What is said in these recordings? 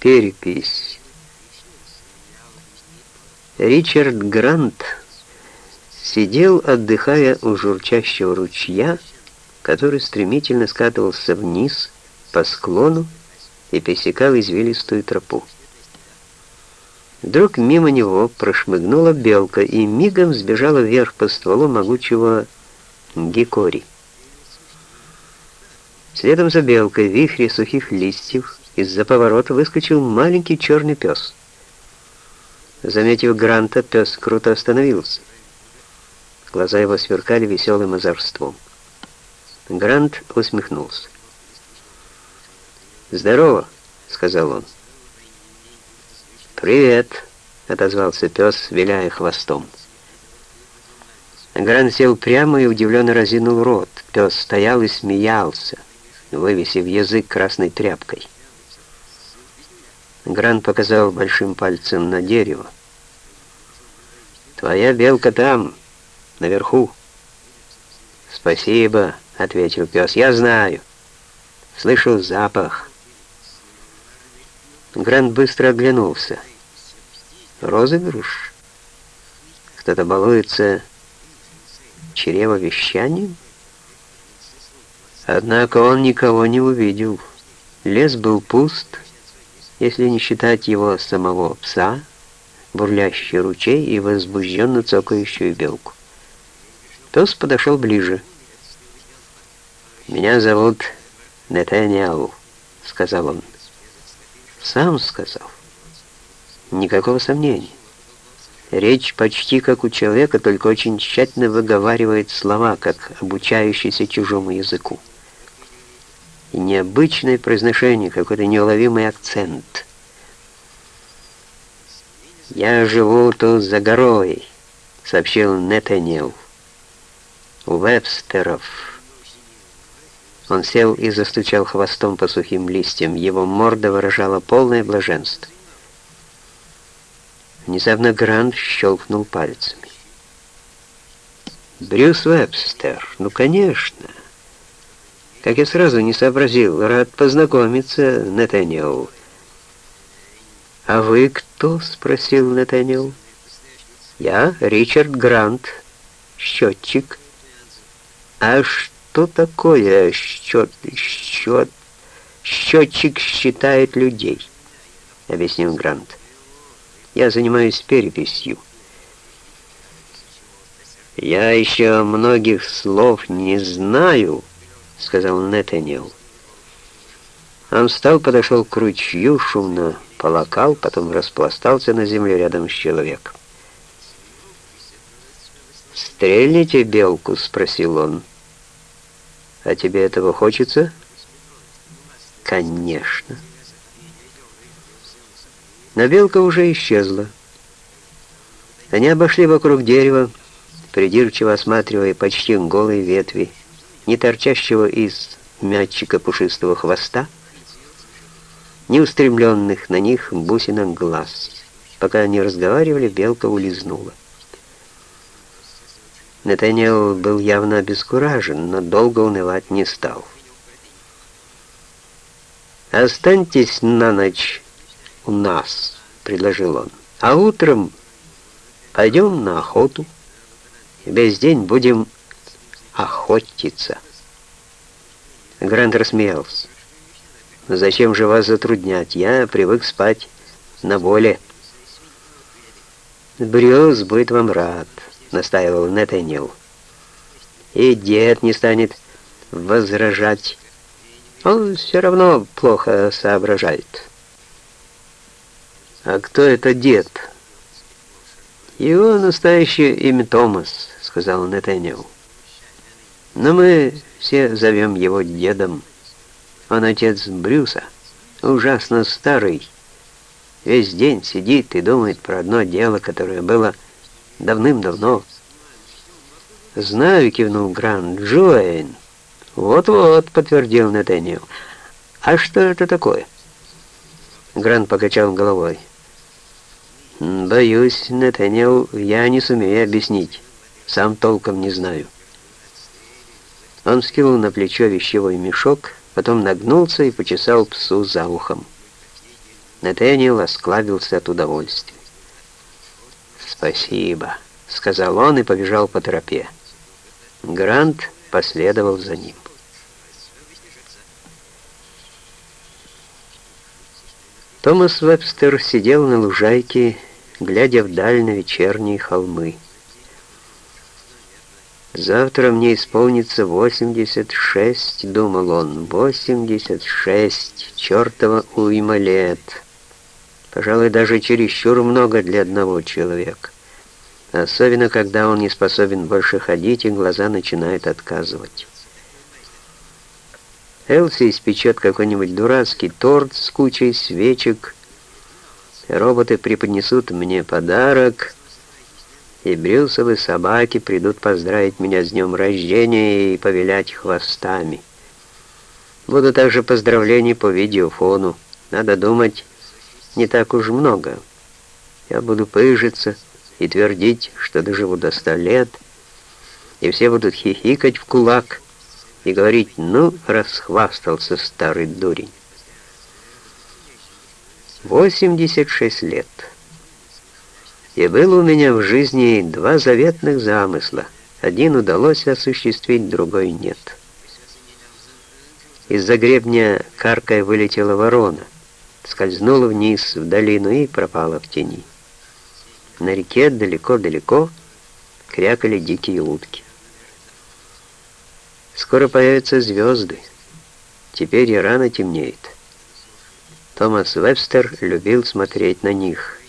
Перепись. Ричард Грант сидел, отдыхая у журчащего ручья, который стремительно скатывался вниз по склону и пересекал извилистую тропу. Вдруг мимо него прошмыгнула белка и мигом сбежала вверх по стволу могучего гикори. Следом за белкой в вихре сухих листьев из-за поворота выскочил маленький черный пес. Заметив Гранта, пес круто остановился. Глаза его сверкали веселым озорством. Грант усмехнулся. «Здорово», — сказал он. «Привет», — отозвался пес, виляя хвостом. Грант сел прямо и удивленно разинул рот. Пес стоял и смеялся, вывесив язык красной тряпкой. Грант показал большим пальцем на дерево. «Твоя белка там, наверху». «Спасибо», — ответил пес, — «я знаю. Слышу запах». Грант быстро оглянулся. «Розыгрыш? Кто-то балуется чревовещанием?» Однако он никого не увидел. Лес был пуст, если не считать его самого пса, бурлящий ручей и возбужденно цокающую белку. Пес подошел ближе. «Меня зовут Нетаниау», — сказал он. «Сам сказал. Никакого сомнения. Речь почти как у человека, только очень тщательно выговаривает слова, как обучающийся чужому языку и необычное произношение, какой-то неуловимый акцент. «Я живу тут за горой», — сообщил Нетанел. «У Вебстеров». Он сел и застучал хвостом по сухим листьям. Его морда выражала полное блаженство. Внезапно Грант щелкнул пальцами. «Брюс Вебстер, ну, конечно!» Как я сразу не сообразил, рад познакомиться, Натаниэл. «А вы кто?» — спросил Натаниэл. «Я Ричард Грант, счетчик». «А что такое счет... счет... счетчик считает людей?» — объяснил Грант. «Я занимаюсь переписью». «Я еще многих слов не знаю», — сказал Нетанел. Он встал, подошел к ручью, шумно полакал, потом распластался на земле рядом с человеком. «Стрельните белку?» — спросил он. «А тебе этого хочется?» «Конечно». Но белка уже исчезла. Они обошли вокруг дерева, придирчиво осматривая почти голые ветви ни торчащего из мячика пушистого хвоста, ни устремленных на них бусинок глаз. Пока они разговаривали, белка улизнула. Натаниэл был явно обескуражен, но долго унывать не стал. «Останьтесь на ночь у нас», — предложил он, — «а утром пойдем на охоту. Весь день будем охотиться. Грант рассмеялся. «Зачем же вас затруднять? Я привык спать на воле». «Брюс будет вам рад», — настаивал Нетанил. «И дед не станет возражать. Он все равно плохо соображает». «А кто это дед?» «Его настоящее имя Томас», — сказал Нетанил. Но мы все зовем его дедом. Он отец Брюса, ужасно старый. Весь день сидит и думает про одно дело, которое было давным-давно. «Знаю», — кивнул Грант, — «Джоэн». «Вот-вот», — подтвердил Натаниэл. «А что это такое?» Грант покачал головой. «Боюсь, Натаниэл, я не сумею объяснить. Сам толком не знаю». Он скинул на плечо вещевой мешок, потом нагнулся и почесал псу за ухом. Натэниэл осклабился от удовольствия. «Спасибо», — сказал он и побежал по тропе. Грант последовал за ним. Томас Вебстер сидел на лужайке, глядя вдаль на вечерние холмы. «Завтра мне исполнится 86», — думал он, — «86, чертова уйма лет». Пожалуй, даже чересчур много для одного человека. Особенно, когда он не способен больше ходить, и глаза начинают отказывать. Элси испечет какой-нибудь дурацкий торт с кучей свечек, роботы преподнесут мне подарок, и брюсовые собаки придут поздравить меня с днем рождения и повилять хвостами. Будут также поздравления по видеофону. Надо думать, не так уж много. Я буду пыжиться и твердить, что доживу до ста лет, и все будут хихикать в кулак и говорить «ну, расхвастался старый дурень». 86 лет. И было у меня в жизни два заветных замысла. Один удалось осуществить, другой нет. Из-за гребня каркой вылетела ворона скользнула вниз в долину и пропала в тени. На реке далеко-далеко крякали дикие утки. Скоро появятся звезды. Теперь и рано темнеет. Томас Вебстер любил смотреть на них.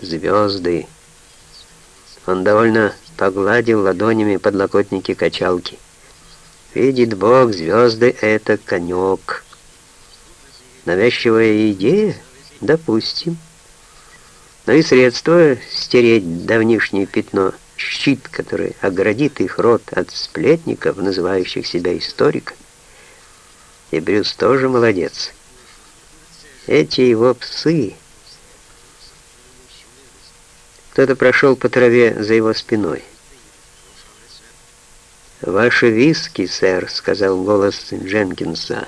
Звезды. Он довольно погладил ладонями подлокотники качалки. Видит Бог, звезды — это конек. Навязчивая идея? Допустим. Но и средство стереть давнишнее пятно, щит, который оградит их рот от сплетников, называющих себя историками. И Брюс тоже молодец. Эти его псы... Кто-то прошел по траве за его спиной. «Ваши виски, сэр», — сказал голос Дженкинса.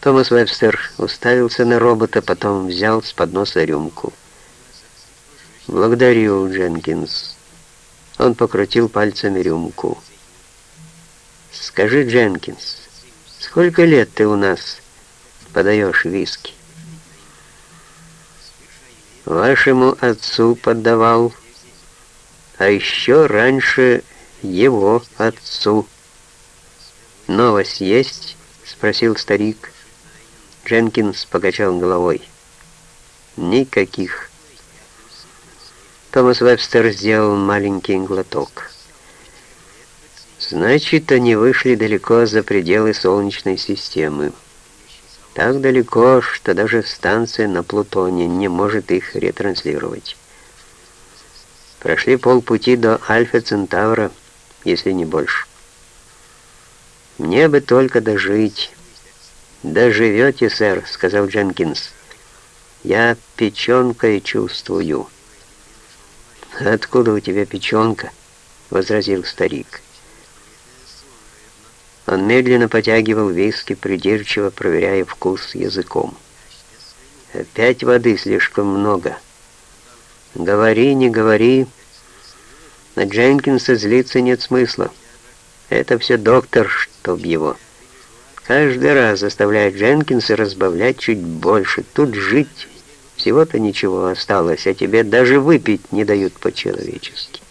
Томас Вебстер уставился на робота, потом взял с подноса рюмку. «Благодарю, Дженкинс». Он покрутил пальцами рюмку. «Скажи, Дженкинс, сколько лет ты у нас подаешь виски?» «Вашему отцу подавал, а еще раньше его отцу». «Новость есть?» — спросил старик. Дженкинс покачал головой. Никаких. Томас Вебстер сделал маленький глоток. Значит, они вышли далеко за пределы Солнечной системы. Так далеко, что даже станция на Плутоне не может их ретранслировать. Прошли полпути до Альфа Центавра, если не больше. Мне бы только дожить «Доживете, сэр», — сказал Дженкинс. «Я печенкой чувствую». «Откуда у тебя печенка?» — возразил старик. Он медленно потягивал виски, придирчиво проверяя вкус языком. «Опять воды слишком много. Говори, не говори. На Дженкинса злиться нет смысла. Это все доктор, чтоб его». Каждый раз заставляет Дженкинса разбавлять чуть больше. Тут жить всего-то ничего осталось, а тебе даже выпить не дают по-человечески.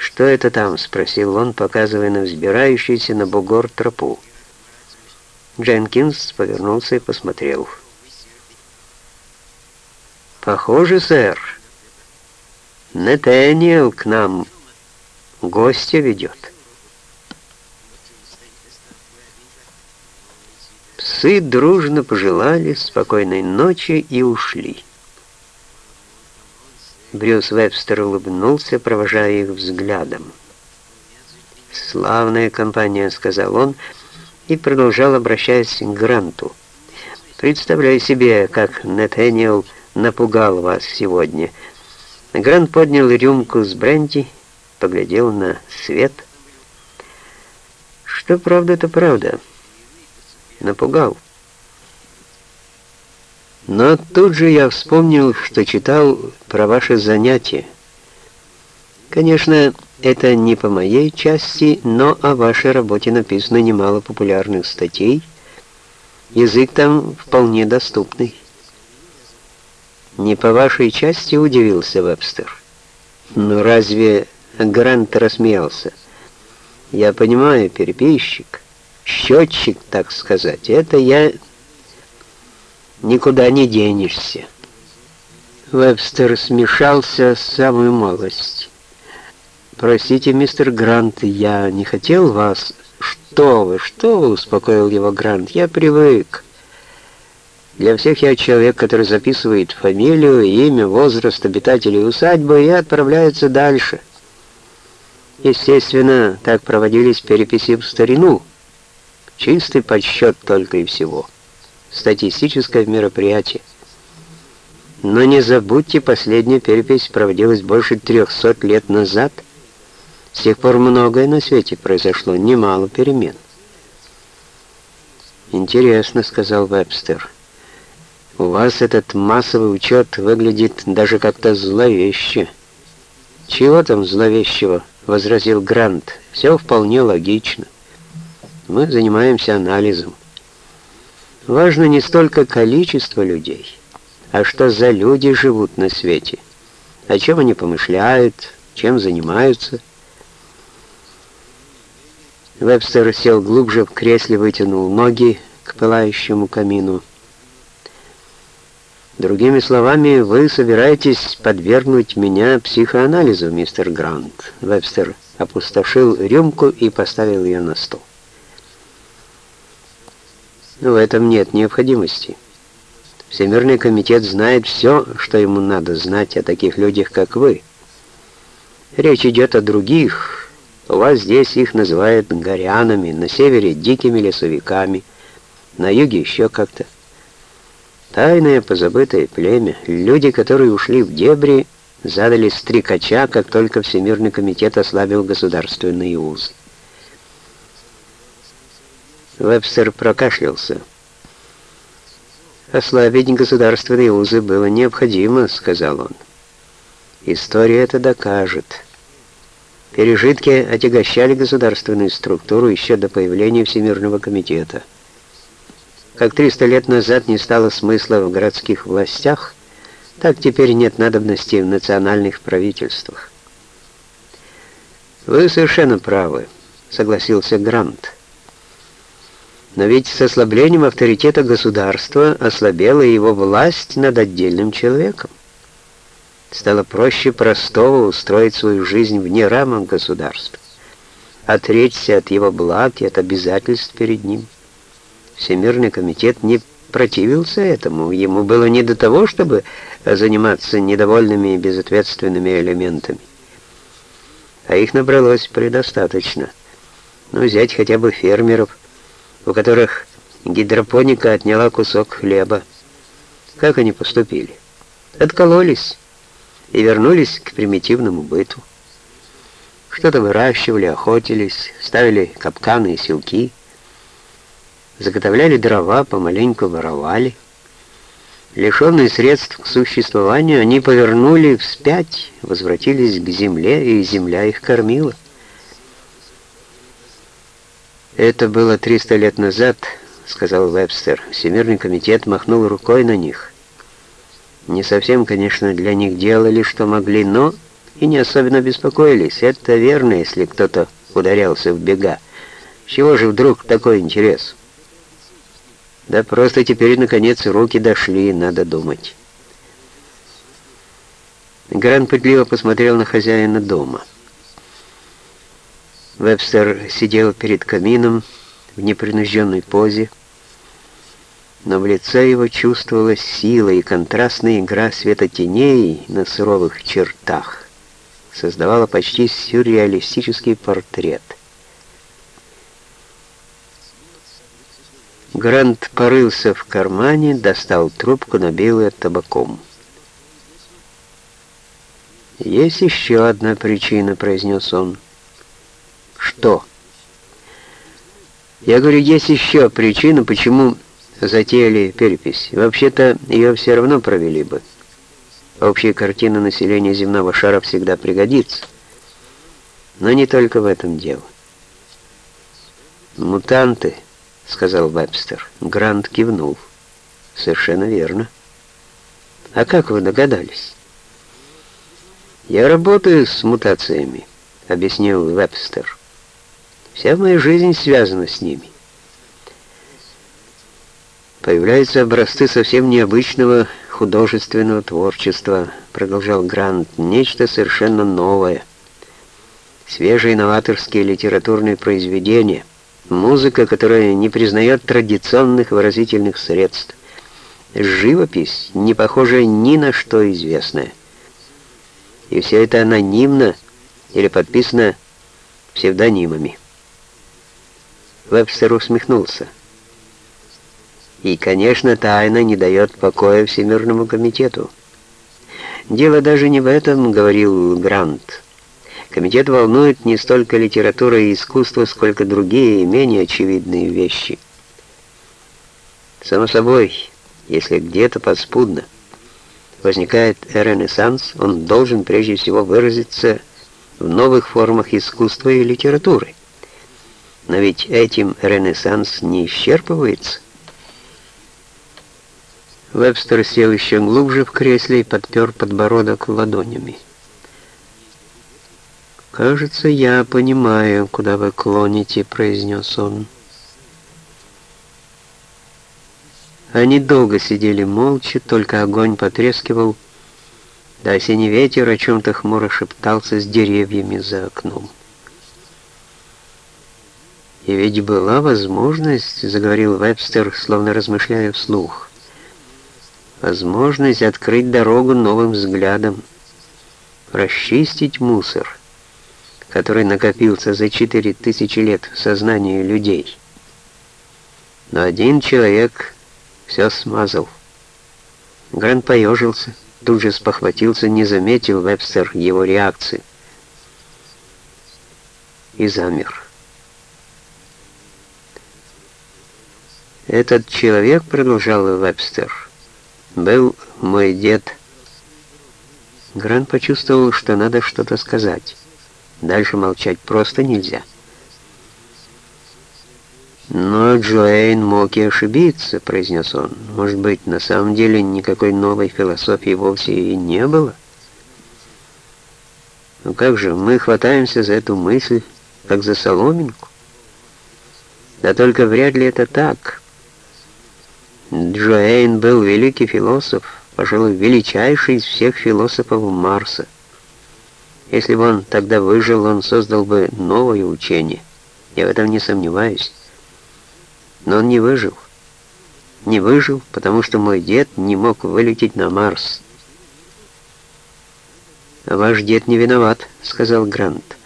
«Что это там?» — спросил он, показывая на взбирающуюся на бугор тропу. Дженкинс повернулся и посмотрел. «Похоже, сэр, Нетаниэл к нам гостя ведет». Псы дружно пожелали спокойной ночи и ушли. Брюс Вебстер улыбнулся, провожая их взглядом. «Славная компания», — сказал он, и продолжал, обращаясь к Гранту. «Представляю себе, как Нетаниэл напугал вас сегодня». Грант поднял рюмку с бренди, поглядел на свет. «Что правда, то правда». Напугал. Но тут же я вспомнил, что читал про ваши занятия. Конечно, это не по моей части, но о вашей работе написано немало популярных статей. Язык там вполне доступный. Не по вашей части удивился Вебстер. Ну разве Грант рассмеялся? Я понимаю, переписчик, счетчик, так сказать. Это я никуда не денешься. Вебстер смешался с самую малость. «Простите, мистер Грант, я не хотел вас...» «Что вы, что вы?» — успокоил его Грант. «Я привык. Для всех я человек, который записывает фамилию, имя, возраст обитателей усадьбы и отправляется дальше. Естественно, так проводились переписи в старину. Чистый подсчет только и всего. Статистическое мероприятие. Но не забудьте, последняя перепись проводилась больше 300 лет назад. С тех пор многое на свете произошло, немало перемен. «Интересно», — сказал Вебстер. У вас этот массовый учет выглядит даже как-то зловеще. Чего там зловещего? возразил Грант. Все вполне логично. Мы занимаемся анализом. Важно не столько количество людей, а что за люди живут на свете, о чем они помышляют, чем занимаются. Вебстер сел глубже в кресле, вытянул ноги к пылающему камину. Другими словами, вы собираетесь подвергнуть меня психоанализу, мистер Грант. Вебстер опустошил рюмку и поставил ее на стол. В этом нет необходимости. Всемирный комитет знает все, что ему надо знать о таких людях, как вы. Речь идет о других. У вас здесь их называют горянами, на севере дикими лесовиками, на юге еще как-то. Тайное позабытое племя, люди, которые ушли в дебри, задали стрекача, как только Всемирный комитет ослабил государственные узы. Вебстер прокашлялся. «Ослабить государственные узы было необходимо», — сказал он. «История это докажет». Пережитки отягощали государственную структуру еще до появления Всемирного комитета. Как 300 лет назад не стало смысла в городских властях, так теперь нет надобности в национальных правительствах. «Вы совершенно правы», — согласился Грант. «Но ведь с ослаблением авторитета государства ослабела его власть над отдельным человеком. Стало проще простого устроить свою жизнь вне рамок государства, отречься от его благ и от обязательств перед ним». Всемирный комитет не противился этому. Ему было не до того, чтобы заниматься недовольными и безответственными элементами. А их набралось предостаточно. Ну, взять хотя бы фермеров, у которых гидропоника отняла кусок хлеба. Как они поступили? Откололись и вернулись к примитивному быту. Что-то выращивали, охотились, ставили капканы и селки, заготовляли дрова, помаленьку воровали. Лишенные средств к существованию, они повернули вспять, возвратились к земле, и земля их кормила. «Это было 300 лет назад», — сказал Вебстер. Всемирный комитет махнул рукой на них. Не совсем, конечно, для них делали, что могли, но и не особенно беспокоились. Это верно, если кто-то ударялся в бега. чего же вдруг такой интерес?» Да просто теперь, наконец, руки дошли, надо думать. Грант пытливо посмотрел на хозяина дома. Вебстер сидел перед камином в непринужденной позе, но в лице его чувствовалась сила и контрастная игра света теней на суровых чертах создавала почти сюрреалистический портрет — Грант порылся в кармане, достал трубку, набил ее табаком. «Есть еще одна причина», — произнес он. «Что?» «Я говорю, есть еще причина, почему затеяли перепись. Вообще-то ее все равно провели бы. Общая картина населения земного шара всегда пригодится. Но не только в этом дело. «Мутанты», — сказал Вебстер. Грант кивнул. «Совершенно верно». «А как вы догадались?» «Я работаю с мутациями», — объяснил Вебстер. «Вся моя жизнь связана с ними. Появляются образцы совсем необычного художественного творчества, продолжал Грант, нечто совершенно новое. Свежие новаторские литературные произведения, музыка, которая не признает традиционных выразительных средств, живопись, не похожая ни на что известное. И все это анонимно или подписано псевдонимами. Вебстер усмехнулся. И, конечно, тайна не дает покоя Всемирному комитету. Дело даже не в этом, говорил Грант. Комитет волнует не столько литература и искусство, сколько другие, менее очевидные вещи. Само собой, если где-то подспудно возникает ренессанс, он должен прежде всего выразиться в новых формах искусства и литературы. Но ведь этим ренессанс не исчерпывается. Вебстер сел еще глубже в кресле и подпер подбородок ладонями. «Кажется, я понимаю, куда вы клоните», — произнес он. Они долго сидели молча, только огонь потрескивал, да осенний ветер о чем-то хмуро шептался с деревьями за окном. «И ведь была возможность», — заговорил Вебстер, словно размышляя вслух, возможность открыть дорогу новым взглядам, расчистить мусор, который накопился за четыре тысячи лет в сознании людей. Но один человек все смазал. Грант поежился, тут же спохватился, не заметил Вебстер его реакции. И замер. «Этот человек, — продолжал Вебстер, — был мой дед. Грант почувствовал, что надо что-то сказать. Дальше молчать просто нельзя. «Но Джоэйн мог и ошибиться», — произнес он. «Может быть, на самом деле никакой новой философии вовсе и не было?» «Ну как же, мы хватаемся за эту мысль, как за соломинку?» «Да только вряд ли это так». Джоэйн был великий философ, пожалуй, величайший из всех философов Марса. Если бы он тогда выжил, он создал бы новое учение. Я в этом не сомневаюсь. Но он не выжил. Не выжил, потому что мой дед не мог вылететь на Марс. «Ваш дед не виноват», — сказал Грант.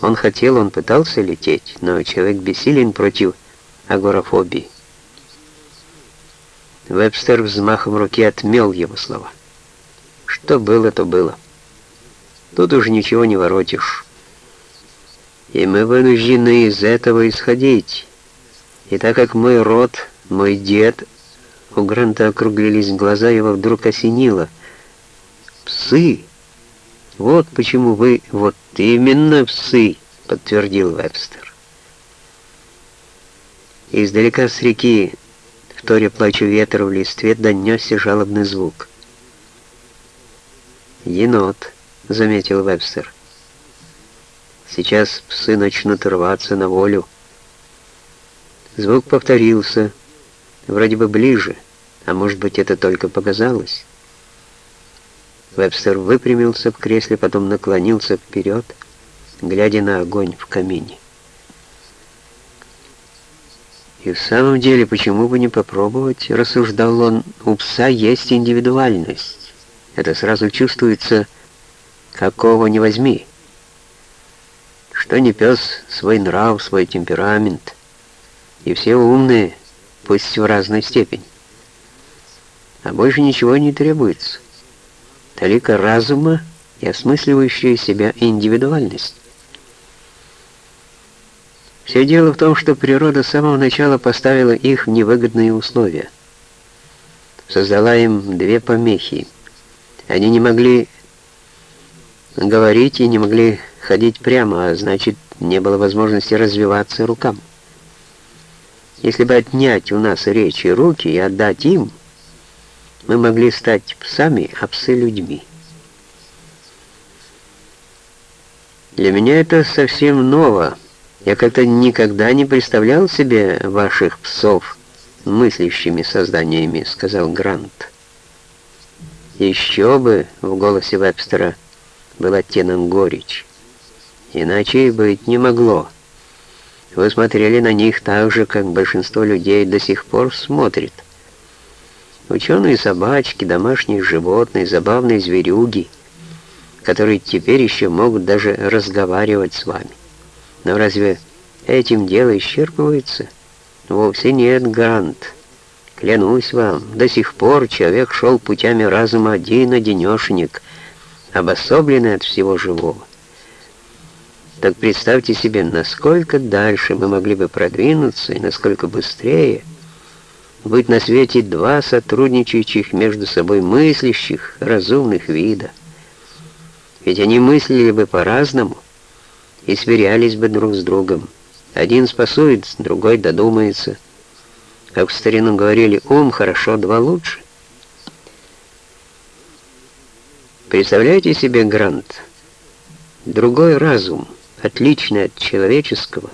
«Он хотел, он пытался лететь, но человек бессилен против агорафобии». Вебстер взмахом руки отмел его слова. Что было, то было. Тут уже ничего не воротишь. И мы вынуждены из этого исходить. И так как мой род, мой дед, у Гранта округлились глаза, его вдруг осенило. «Псы! Вот почему вы... Вот именно псы!» — подтвердил Вебстер. Издалека с реки вторя плачу ветра в листве, донесся жалобный звук. «Енот», — заметил Вебстер. «Сейчас псы начнут рваться на волю». Звук повторился, вроде бы ближе, а может быть это только показалось. Вебстер выпрямился в кресле, потом наклонился вперед, глядя на огонь в камине. И в самом деле, почему бы не попробовать, рассуждал он, у пса есть индивидуальность. Это сразу чувствуется, какого не возьми. Что не пес, свой нрав, свой темперамент. И все умные, пусть в разной степени. А больше ничего не требуется. Толика разума и осмысливающая себя индивидуальность. Все дело в том, что природа с самого начала поставила их в невыгодные условия – создала им две помехи. Они не могли говорить и не могли ходить прямо, а значит, не было возможности развиваться рукам. Если бы отнять у нас речь и руки и отдать им, мы могли стать псами, а псы людьми. Для меня это совсем ново. Я как-то никогда не представлял себе ваших псов мыслящими созданиями, сказал Грант. Еще бы, в голосе Вебстера был оттенок горечь. Иначе и быть не могло. Вы смотрели на них так же, как большинство людей до сих пор смотрит. Ученые собачки, домашние животные, забавные зверюги, которые теперь еще могут даже разговаривать с вами. Но разве этим дело исчерпывается? Вовсе нет, Грант. Клянусь вам, до сих пор человек шел путями разума один-одинешенек, обособленный от всего живого. Так представьте себе, насколько дальше мы могли бы продвинуться и насколько быстрее быть на свете два сотрудничающих между собой мыслящих, разумных вида. Ведь они мыслили бы по-разному и сверялись бы друг с другом. Один спасует, другой додумается. Как в старину говорили, ум хорошо, два лучше. Представляете себе, Грант, другой разум, отличный от человеческого,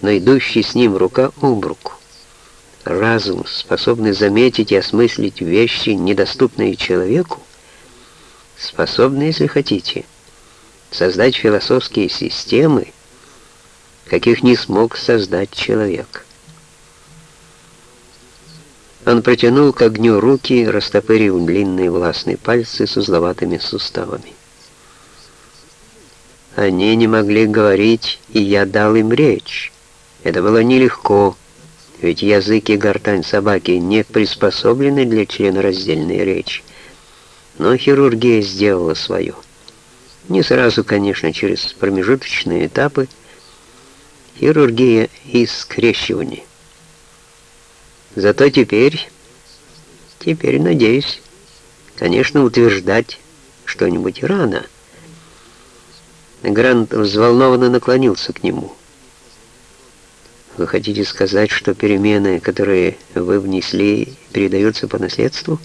но идущий с ним рука об руку. Разум, способный заметить и осмыслить вещи, недоступные человеку, способный, если хотите, создать философские системы, каких не смог создать человек. Он протянул к огню руки, растопырив длинные властные пальцы с узловатыми суставами. Они не могли говорить, и я дал им речь. Это было нелегко, ведь язык и гортань собаки не приспособлены для членораздельной речи. Но хирургия сделала свое. Не сразу, конечно, через промежуточные этапы, хирургия и скрещивание. Зато теперь, теперь, надеюсь, конечно, утверждать что-нибудь рано. Грант взволнованно наклонился к нему. Вы хотите сказать, что перемены, которые вы внесли, передаются по наследству?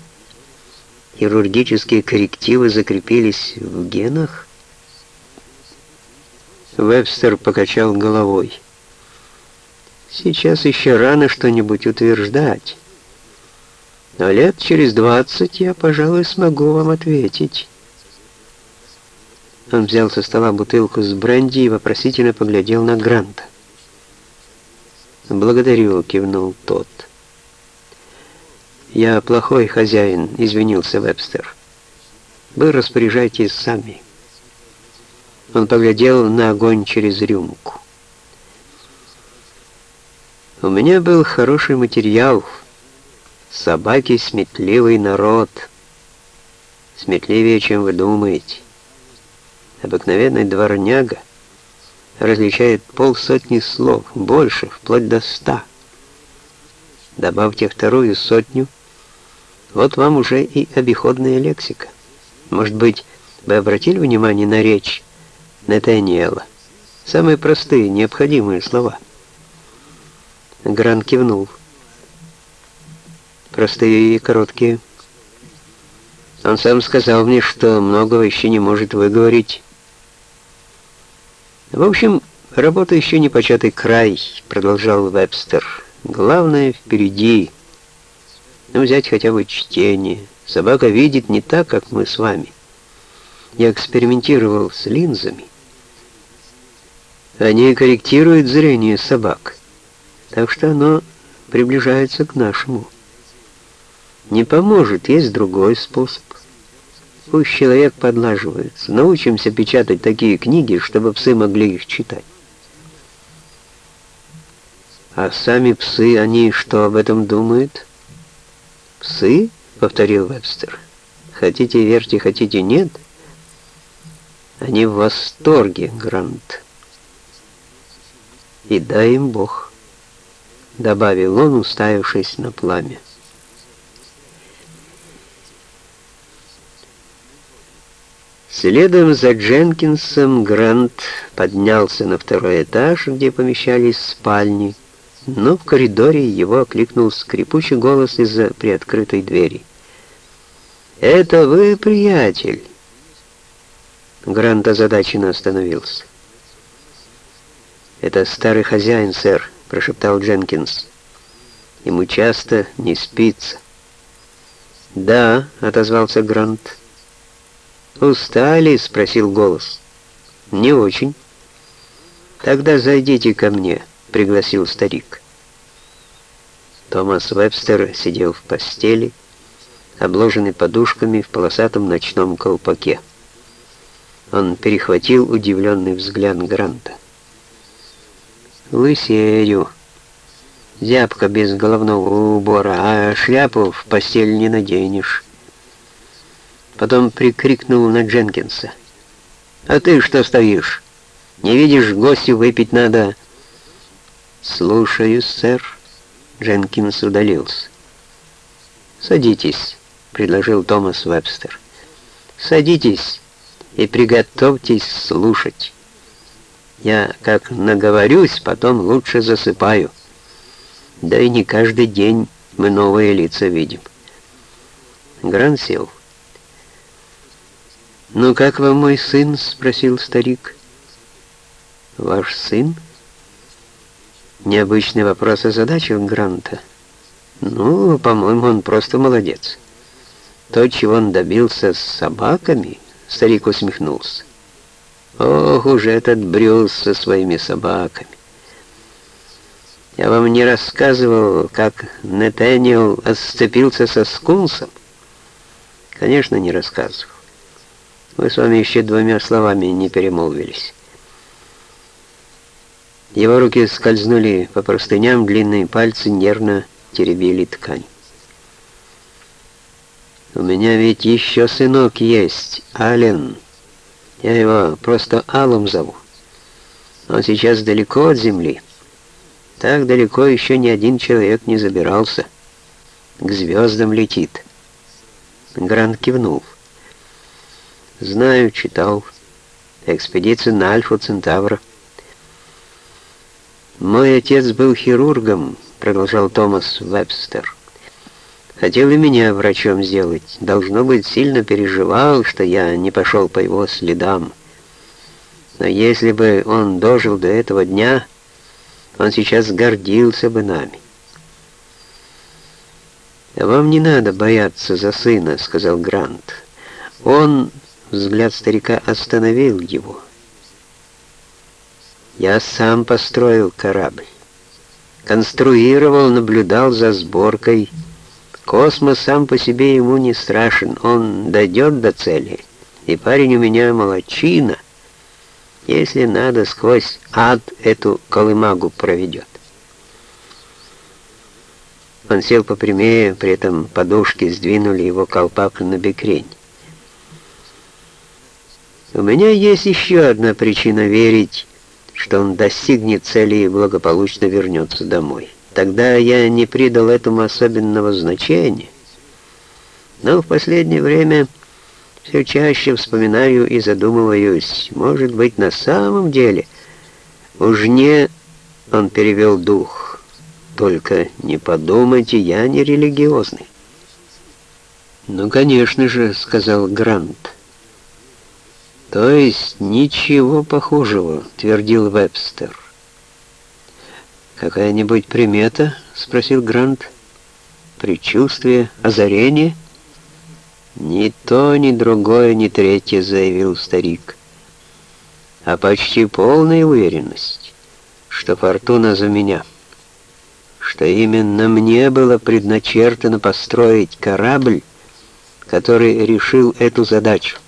Хирургические коррективы закрепились в генах? Вебстер покачал головой. Сейчас еще рано что-нибудь утверждать. Но лет через двадцать я, пожалуй, смогу вам ответить. Он взял со стола бутылку с бренди и вопросительно поглядел на Гранта. «Благодарю», — кивнул тот. «Я плохой хозяин», — извинился Вебстер. «Вы распоряжайтесь сами». Он поглядел на огонь через рюмку. «У меня был хороший материал. Собаки — сметливый народ. Сметливее, чем вы думаете. Обыкновенный дворняга различает полсотни слов, больше, вплоть до ста. Добавьте вторую сотню, вот вам уже и обиходная лексика. Может быть, вы обратили внимание на речь Нетаниэла. Самые простые, необходимые слова. Гран кивнул. Простые и короткие. Он сам сказал мне, что многого еще не может выговорить. В общем, работа еще не початый край, продолжал Вебстер. Главное впереди. Ну, взять хотя бы чтение. Собака видит не так, как мы с вами. Я экспериментировал с линзами. Они корректируют зрение собак, так что оно приближается к нашему. Не поможет, есть другой способ. Пусть человек подлаживается. Научимся печатать такие книги, чтобы псы могли их читать. А сами псы, они что об этом думают? Псы? Повторил Вебстер. Хотите верьте, хотите нет? Они в восторге, Грант. И дай им Бог, добавил он, уставившись на пламя. Следом за Дженкинсом Грант поднялся на второй этаж, где помещались спальни, но в коридоре его окликнул скрипучий голос из-за приоткрытой двери. «Это вы, приятель!» Грант озадаченно остановился. «Это старый хозяин, сэр», — прошептал Дженкинс. «Ему часто не спится». «Да», — отозвался Грант. «Устали?» — спросил голос. «Не очень». «Тогда зайдите ко мне», — пригласил старик. Томас Вебстер сидел в постели, обложенный подушками в полосатом ночном колпаке. Он перехватил удивленный взгляд Гранта. «Лысею. Зябка без головного убора, а шляпу в постель не наденешь». Потом прикрикнул на Дженкинса. «А ты что стоишь? Не видишь, гостю выпить надо?» «Слушаюсь, сэр». Дженкинс удалился. «Садитесь», — предложил Томас Вебстер. «Садитесь и приготовьтесь слушать. Я, как наговорюсь, потом лучше засыпаю. Да и не каждый день мы новые лица видим». Гран сел. «Ну как вам мой сын?» — спросил старик. «Ваш сын?» Необычный вопрос озадачил Гранта. «Ну, по-моему, он просто молодец. То, чего он добился с собаками...» — старик усмехнулся. «Ох уж этот Брюс со своими собаками!» Я вам не рассказывал, как Нетаниэл отсцепился со скунсом? Конечно, не рассказывал. Мы с вами еще двумя словами не перемолвились. Его руки скользнули по простыням, длинные пальцы нервно теребили ткань. «У меня ведь еще сынок есть, Ален. Я его просто Алом зову. Он сейчас далеко от земли. Так далеко еще ни один человек не забирался. К звездам летит». Грант кивнул. Знаю, читал. Экспедицию на Альфу Центавра. Мой отец был хирургом, продолжал Томас Вебстер. Хотел и меня врачом сделать. Должно быть, сильно переживал, что я не пошел по его следам. Но если бы он дожил до этого дня, он сейчас гордился бы нами. «Вам не надо бояться за сына», — сказал Грант. «Он Взгляд старика остановил его. Я сам построил корабль. Конструировал, наблюдал за сборкой. Космос сам по себе ему не страшен. Он дойдет до цели. И парень у меня молочина. Если надо, сквозь ад эту колымагу проведет. Он сел попрямее, при этом подушки сдвинули его колпак на бекрень. У меня есть еще одна причина верить, что он достигнет цели и благополучно вернется домой. Тогда я не придал этому особенного значения. Но в последнее время все чаще вспоминаю и задумываюсь, может быть, на самом деле уж не... Он перевел дух. Только не подумайте, я не религиозный. «Ну, конечно же», — сказал Грант. «То есть ничего похожего», — твердил Вебстер. «Какая-нибудь примета?» — спросил Грант. «Предчувствие, озарение?» «Ни то, ни другое, ни третье», — заявил старик. «А почти полная уверенность, что фортуна за меня, что именно мне было предначертано построить корабль, который решил эту задачу.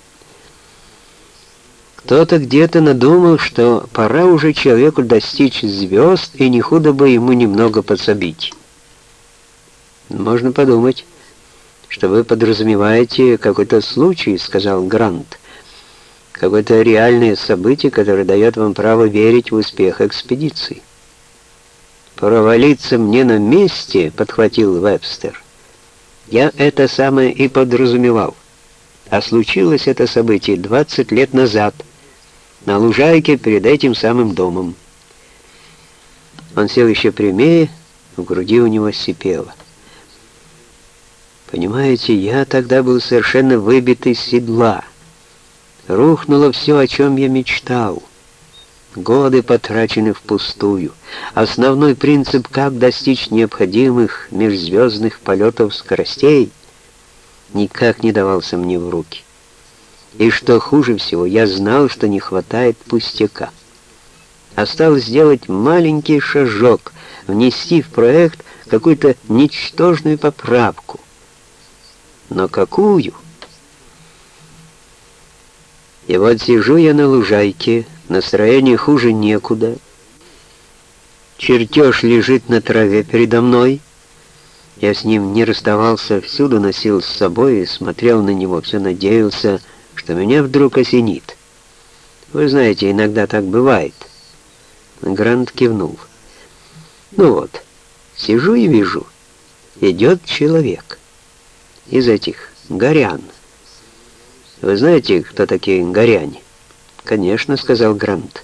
Кто-то где-то надумал, что пора уже человеку достичь звезд, и не худо бы ему немного подсобить. «Можно подумать, что вы подразумеваете какой-то случай», — сказал Грант. «Какое-то реальное событие, которое дает вам право верить в успех экспедиции». «Провалиться мне на месте», — подхватил Вебстер. «Я это самое и подразумевал. А случилось это событие 20 лет назад, на лужайке перед этим самым домом. Он сел еще прямее, в груди у него сипело. Понимаете, я тогда был совершенно выбит из седла. Рухнуло все, о чем я мечтал. Годы потрачены впустую. Основной принцип, как достичь необходимых межзвездных полетов скоростей, никак не давался мне в руки. И что хуже всего, я знал, что не хватает пустяка. Осталось сделать маленький шажок, внести в проект какую-то ничтожную поправку. Но какую? И вот сижу я на лужайке, настроение хуже некуда. Чертеж лежит на траве передо мной. Я с ним не расставался, всюду носил с собой и смотрел на него, все надеялся, что меня вдруг осенит. Вы знаете, иногда так бывает. Грант кивнул. Ну вот, сижу и вижу. Идет человек. Из этих горян. Вы знаете, кто такие горяне? Конечно, сказал Грант.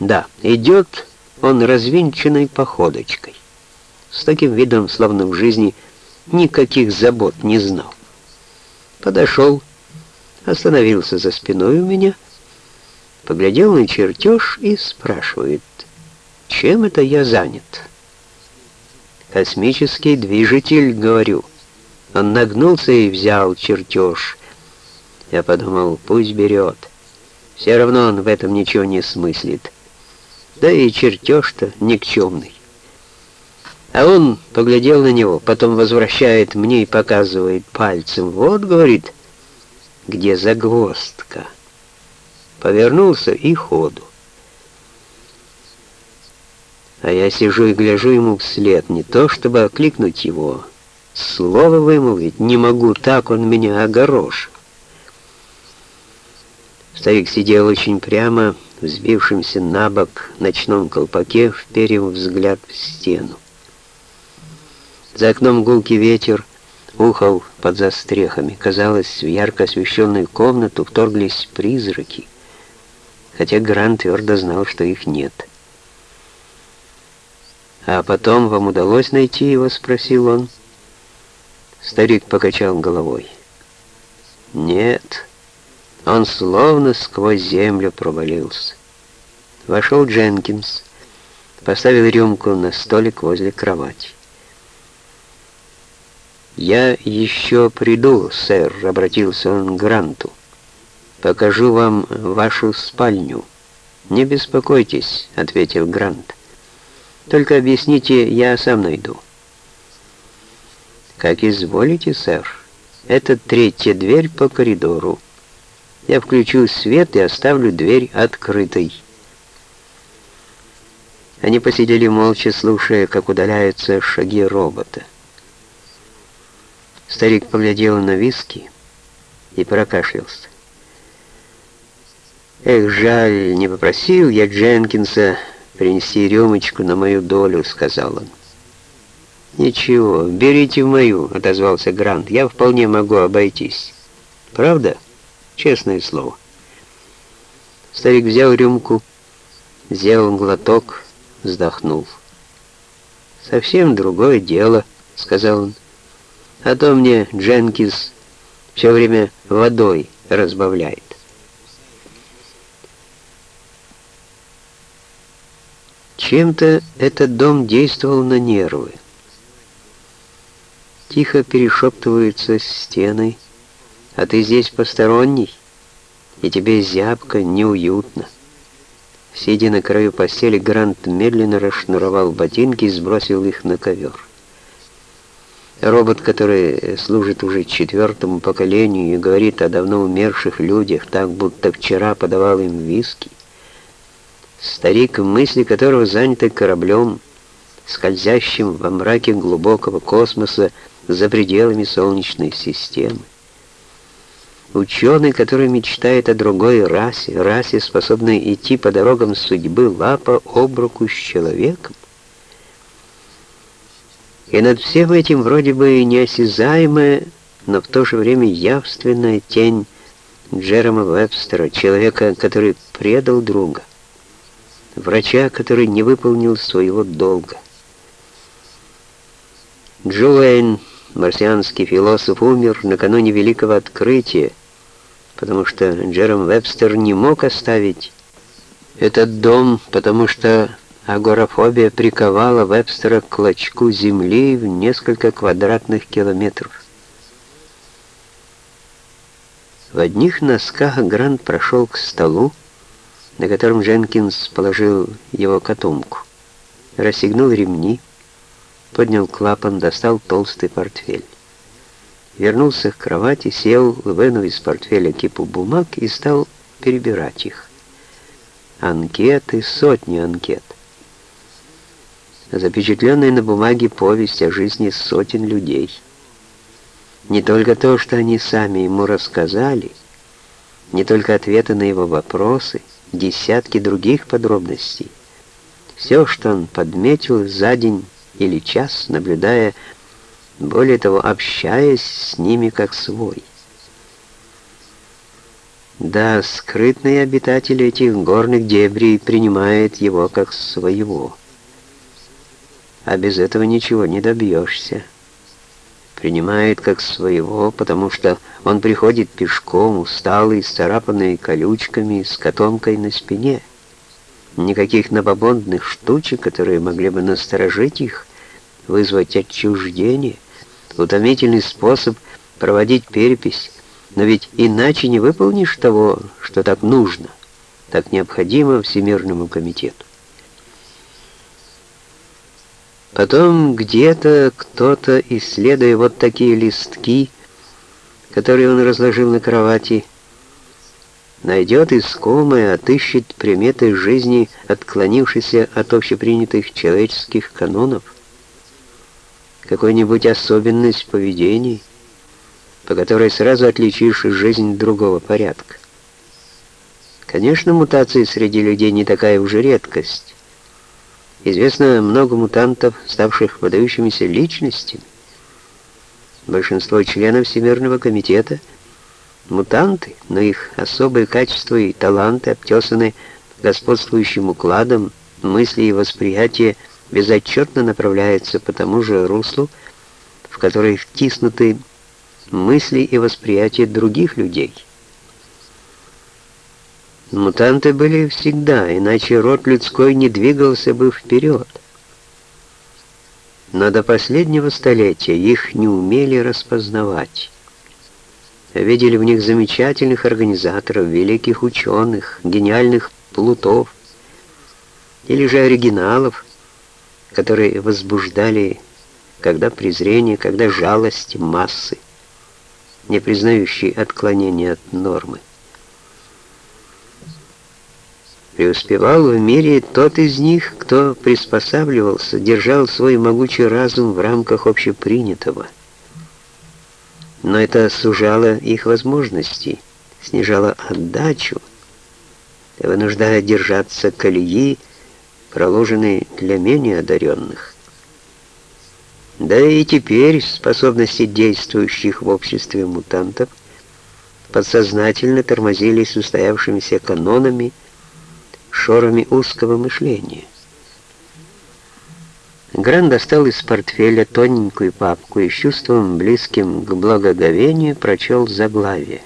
Да, идет он развинченной походочкой. С таким видом, словно в жизни никаких забот не знал. Подошел, остановился за спиной у меня, поглядел на чертеж и спрашивает, чем это я занят? Космический движитель, говорю. Он нагнулся и взял чертеж. Я подумал, пусть берет. Все равно он в этом ничего не смыслит. Да и чертеж-то никчемный. А он поглядел на него, потом возвращает мне и показывает пальцем. Вот, говорит, где загвоздка. Повернулся и ходу. А я сижу и гляжу ему вслед, не то чтобы окликнуть его. Слово вымолвить не могу, так он меня огорошил. Старик сидел очень прямо, взбившимся на бок ночном колпаке, вперев взгляд в стену. За окном гулкий ветер ухал под застрехами. Казалось, в ярко освещенную комнату вторглись призраки, хотя Грант твердо знал, что их нет. «А потом вам удалось найти его?» — спросил он. Старик покачал головой. «Нет». Он словно сквозь землю провалился. Вошел Дженкинс, поставил рюмку на столик возле кровати. «Я еще приду, сэр», — обратился он к Гранту. «Покажу вам вашу спальню». «Не беспокойтесь», — ответил Грант. «Только объясните, я сам найду». «Как изволите, сэр. Это третья дверь по коридору». Я включу свет и оставлю дверь открытой. Они посидели молча, слушая, как удаляются шаги робота. Старик поглядел на виски и прокашлялся. «Эх, жаль, не попросил я Дженкинса принести рюмочку на мою долю», — сказал он. «Ничего, берите мою», — отозвался Грант. «Я вполне могу обойтись». «Правда?» Честное слово. Старик взял рюмку, сделал глоток, вздохнул. «Совсем другое дело», — сказал он. «А то мне Дженкис все время водой разбавляет». Чем-то этот дом действовал на нервы. Тихо перешептываются стены, а ты здесь посторонний, и тебе зябко, неуютно. Сидя на краю постели, Грант медленно расшнуровал ботинки и сбросил их на ковер. Робот, который служит уже четвертому поколению и говорит о давно умерших людях, так будто вчера подавал им виски. Старик, мысли которого заняты кораблем, скользящим во мраке глубокого космоса за пределами Солнечной системы. Ученый, который мечтает о другой расе, расе, способной идти по дорогам судьбы лапа об руку с человеком. И над всем этим вроде бы неосязаемое но в то же время явственная тень Джерома Вебстера, человека, который предал друга, врача, который не выполнил своего долга. Джуэйн, марсианский философ, умер накануне великого открытия, потому что Джером Вебстер не мог оставить этот дом, потому что агорафобия приковала Вебстера к клочку земли в несколько квадратных километров. В одних носках Грант прошел к столу, на котором Дженкинс положил его котомку, расстегнул ремни, поднял клапан, достал толстый портфель. Вернулся к кровати, сел, вынул из портфеля кипу бумаг и стал перебирать их. Анкеты, сотни анкет. Запечатленная на бумаге повесть о жизни сотен людей. Не только то, что они сами ему рассказали, не только ответы на его вопросы, десятки других подробностей. Все, что он подметил за день или час, наблюдая более того, общаясь с ними как свой. Да, скрытные обитатели этих горных дебрей принимают его как своего. А без этого ничего не добьешься. Принимает как своего, потому что он приходит пешком, усталый, царапанный колючками, с котомкой на спине. Никаких набобонных штучек, которые могли бы насторожить их, вызвать отчуждение, утомительный способ проводить перепись, но ведь иначе не выполнишь того, что так нужно, так необходимо Всемирному комитету. Потом где-то кто-то, исследуя вот такие листки, которые он разложил на кровати, найдет искомое, отыщет приметы жизни, отклонившейся от общепринятых человеческих канонов, какую-нибудь особенность поведений, по которой сразу отличишь жизнь другого порядка. Конечно, мутации среди людей не такая уже редкость. Известно много мутантов, ставших выдающимися личностями. Большинство членов Всемирного комитета — мутанты, но их особые качества и таланты обтесаны господствующим укладом мысли и восприятия безотчетно направляется по тому же руслу, в который втиснуты мысли и восприятия других людей. Мутанты были всегда, иначе род людской не двигался бы вперед. Но до последнего столетия их не умели распознавать. Видели в них замечательных организаторов, великих ученых, гениальных плутов, или же оригиналов, которые возбуждали когда презрение, когда жалость массы, не признающие отклонения от нормы. Преуспевал в мире тот из них, кто приспосабливался, держал свой могучий разум в рамках общепринятого. Но это сужало их возможности, снижало отдачу, вынуждая держаться колеи, проложенный для менее одаренных. Да и теперь способности действующих в обществе мутантов подсознательно тормозились устоявшимися канонами, шорами узкого мышления. Гран достал из портфеля тоненькую папку и с чувством, близким к благоговению, прочел заглавие.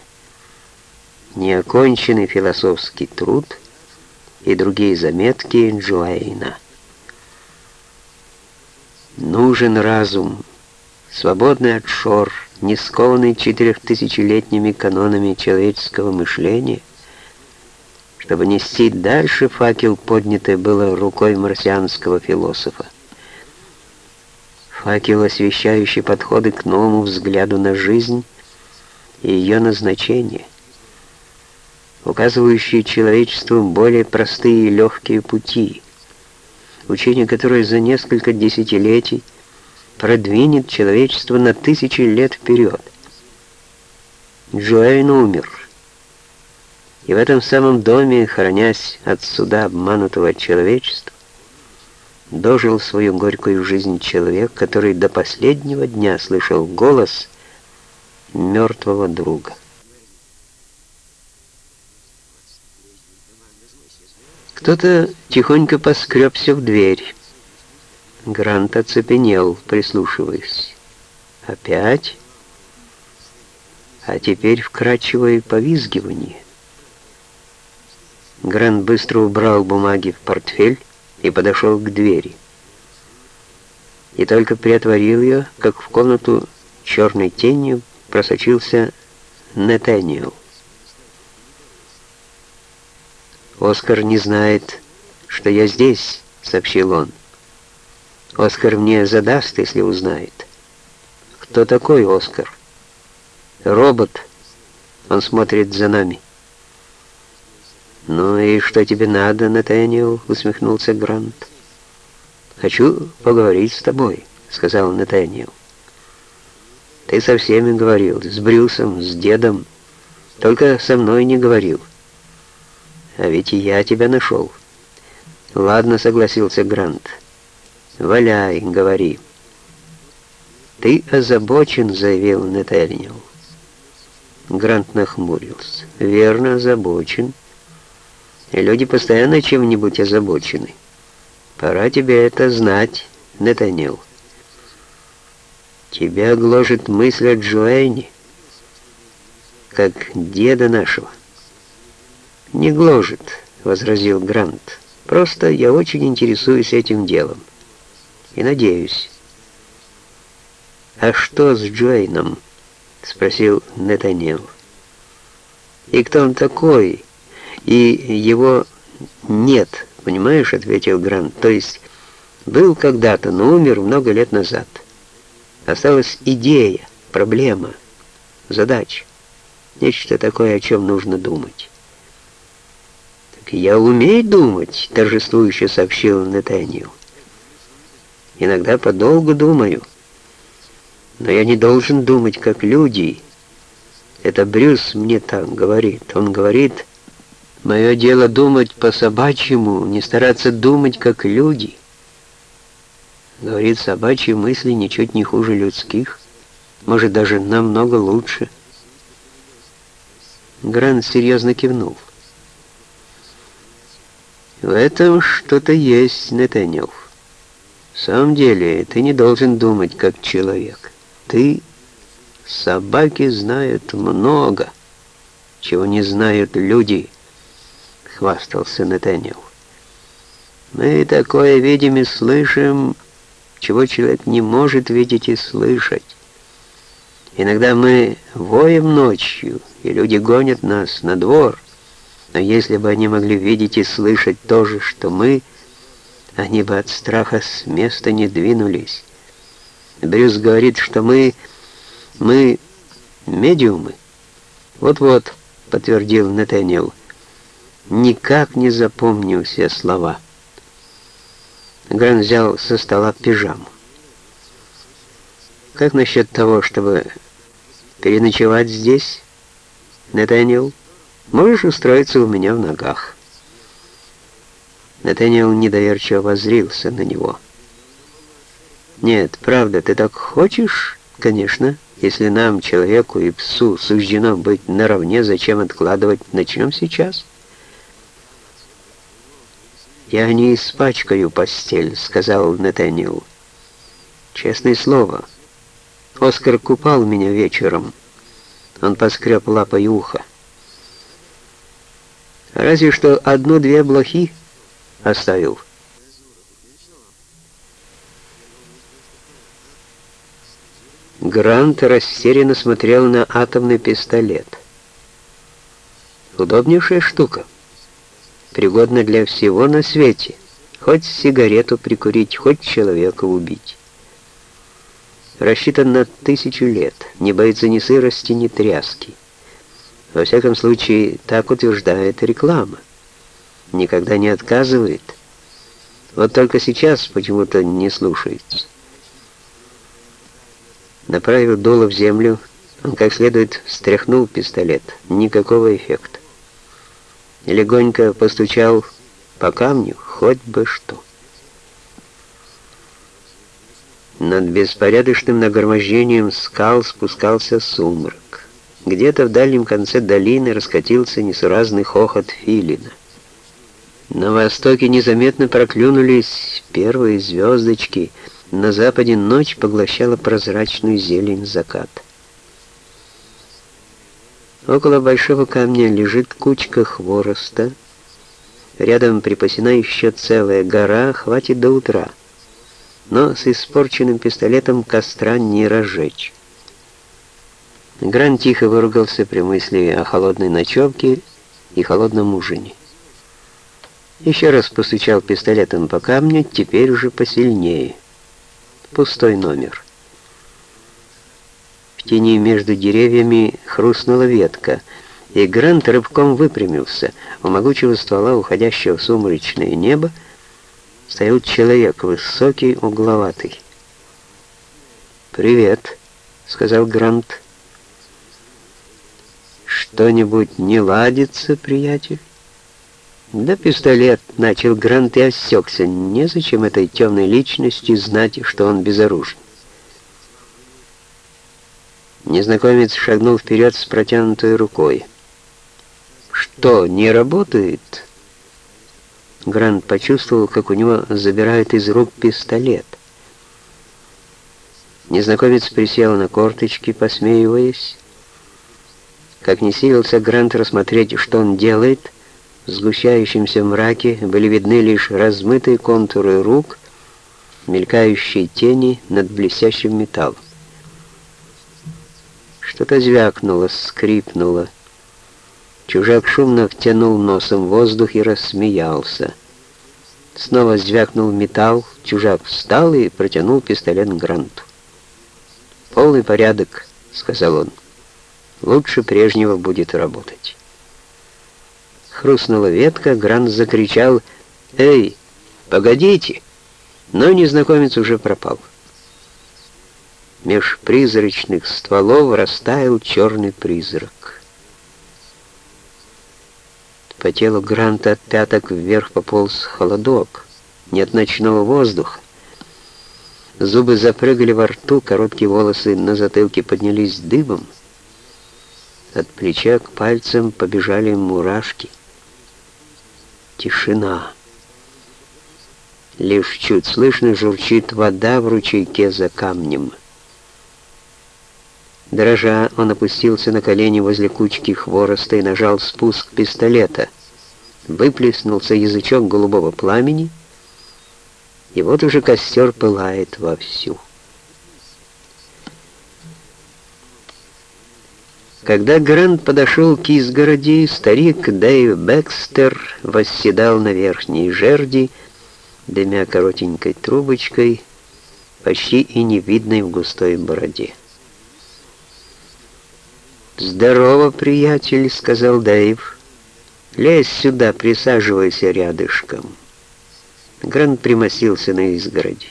Неоконченный философский труд — и другие заметки Джуэйна. Нужен разум, свободный от шор, не скованный четырехтысячелетними канонами человеческого мышления, чтобы нести дальше факел, поднятый было рукой марсианского философа. Факел, освещающий подходы к новому взгляду на жизнь и ее назначение — указывающие человечеству более простые и легкие пути, учение которое за несколько десятилетий продвинет человечество на тысячи лет вперед. Джоэйн умер, и в этом самом доме, хранясь от суда обманутого человечества, дожил свою горькую жизнь человек, который до последнего дня слышал голос мертвого друга. Кто-то тихонько поскребся в дверь. Грант оцепенел, прислушиваясь. Опять? А теперь вкрадчивое повизгивание. Грант быстро убрал бумаги в портфель и подошел к двери. И только приотворил ее, как в комнату черной тенью просочился Нетаниэл. «Оскар не знает, что я здесь», — сообщил он. «Оскар мне задаст, если узнает». «Кто такой Оскар?» «Робот. Он смотрит за нами». «Ну и что тебе надо, Натаниэл?» — усмехнулся Грант. «Хочу поговорить с тобой», — сказал Натаниэл. «Ты со всеми говорил, с Брюсом, с дедом, только со мной не говорил». А ведь и я тебя нашел. Ладно, согласился Грант. Валяй, говори. Ты озабочен, заявил Нетельнил. Грант нахмурился. Верно, озабочен. И люди постоянно чем-нибудь озабочены. Пора тебе это знать, Нетанил. Тебя гложет мысль о Джоэне, как деда нашего. «Не гложет», — возразил Грант. «Просто я очень интересуюсь этим делом. И надеюсь». «А что с Джойном?» — спросил Нетанел. «И кто он такой? И его нет, понимаешь?» — ответил Грант. «То есть был когда-то, но умер много лет назад. Осталась идея, проблема, задача, нечто такое, о чем нужно думать». «Я умею думать», — торжествующе сообщил Нетаньев. «Иногда подолгу думаю, но я не должен думать, как люди. Это Брюс мне так говорит. Он говорит, мое дело думать по-собачьему, не стараться думать, как люди». Говорит, собачьи мысли ничуть не хуже людских, может, даже намного лучше. Грант серьезно кивнул. В этом что-то есть, Нетаньев. В самом деле, ты не должен думать как человек. Ты... Собаки знают много, чего не знают люди, хвастался Нетаньев. Мы такое видим и слышим, чего человек не может видеть и слышать. Иногда мы воем ночью, и люди гонят нас на двор, но если бы они могли видеть и слышать то же, что мы, они бы от страха с места не двинулись. Брюс говорит, что мы... мы медиумы. Вот-вот, подтвердил Нетаниэл. Никак не запомню все слова. Гран взял со стола пижаму. Как насчет того, чтобы переночевать здесь, Нетаниэл? Можешь устроиться у меня в ногах». Натаниэл недоверчиво воззрился на него. «Нет, правда, ты так хочешь? Конечно. Если нам, человеку и псу, суждено быть наравне, зачем откладывать? Начнем сейчас». «Я не испачкаю постель», — сказал Натаниэл. «Честное слово. Оскар купал меня вечером». Он поскреб лапой ухо. Разве что одну-две блохи оставил. Грант растерянно смотрел на атомный пистолет. Удобнейшая штука. Пригодна для всего на свете. Хоть сигарету прикурить, хоть человека убить. Рассчитан на тысячу лет. Не боится ни сырости, ни тряски. Во всяком случае, так утверждает реклама. Никогда не отказывает. Вот только сейчас почему-то не слушается. Направив дуло в землю, он как следует встряхнул пистолет. Никакого эффекта. Легонько постучал по камню, хоть бы что. Над беспорядочным нагромождением скал спускался сумрак. Где-то в дальнем конце долины раскатился несуразный хохот филина. На востоке незаметно проклюнулись первые звездочки, на западе ночь поглощала прозрачную зелень заката. Около большого камня лежит кучка хвороста. Рядом припасена еще целая гора, хватит до утра. Но с испорченным пистолетом костра не разжечь. Гран тихо выругался при мысли о холодной ночевке и холодном ужине. Еще раз постучал пистолетом по камню, теперь уже посильнее. Пустой номер. Тени между деревьями хрустнула ветка, и Грант рывком выпрямился. У могучего ствола, уходящего в сумрачное небо, стоял человек, высокий, угловатый. «Привет», — сказал Грант. «Что-нибудь не ладится, приятель?» «Да пистолет», — начал Грант и осекся. Незачем этой темной личности знать, что он безоружен. Незнакомец шагнул вперед с протянутой рукой. «Что, не работает?» Грант почувствовал, как у него забирают из рук пистолет. Незнакомец присел на корточки, посмеиваясь. Как не силился Грант рассмотреть, что он делает, в сгущающемся мраке были видны лишь размытые контуры рук, мелькающие тени над блестящим металлом. Что-то звякнуло, скрипнуло. Чужак шумно втянул носом воздух и рассмеялся. Снова звякнул металл, чужак встал и протянул пистолет Гранту. «Полный порядок», — сказал он. «Лучше прежнего будет работать». Хрустнула ветка, Грант закричал «Эй, погодите!» Но незнакомец уже пропал. Меж призрачных стволов растаял черный призрак. По телу Гранта от пяток вверх пополз холодок, нет ночного воздуха. Зубы запрыгали во рту, короткие волосы на затылке поднялись дыбом. От плеча к пальцам побежали мурашки. Тишина. Лишь чуть слышно журчит вода в ручейке за камнем. Дрожа, он опустился на колени возле кучки хвороста и нажал спуск пистолета. Выплеснулся язычок голубого пламени, и вот уже костер пылает вовсю. Когда Грант подошел к изгороди, старик Дэйв Бекстер восседал на верхней жерди, дымя коротенькой трубочкой, почти и невидной в густой бороде. «Здорово, приятель», — сказал Дэйв. «Лезь сюда, присаживайся рядышком». Грант примостился на изгороди.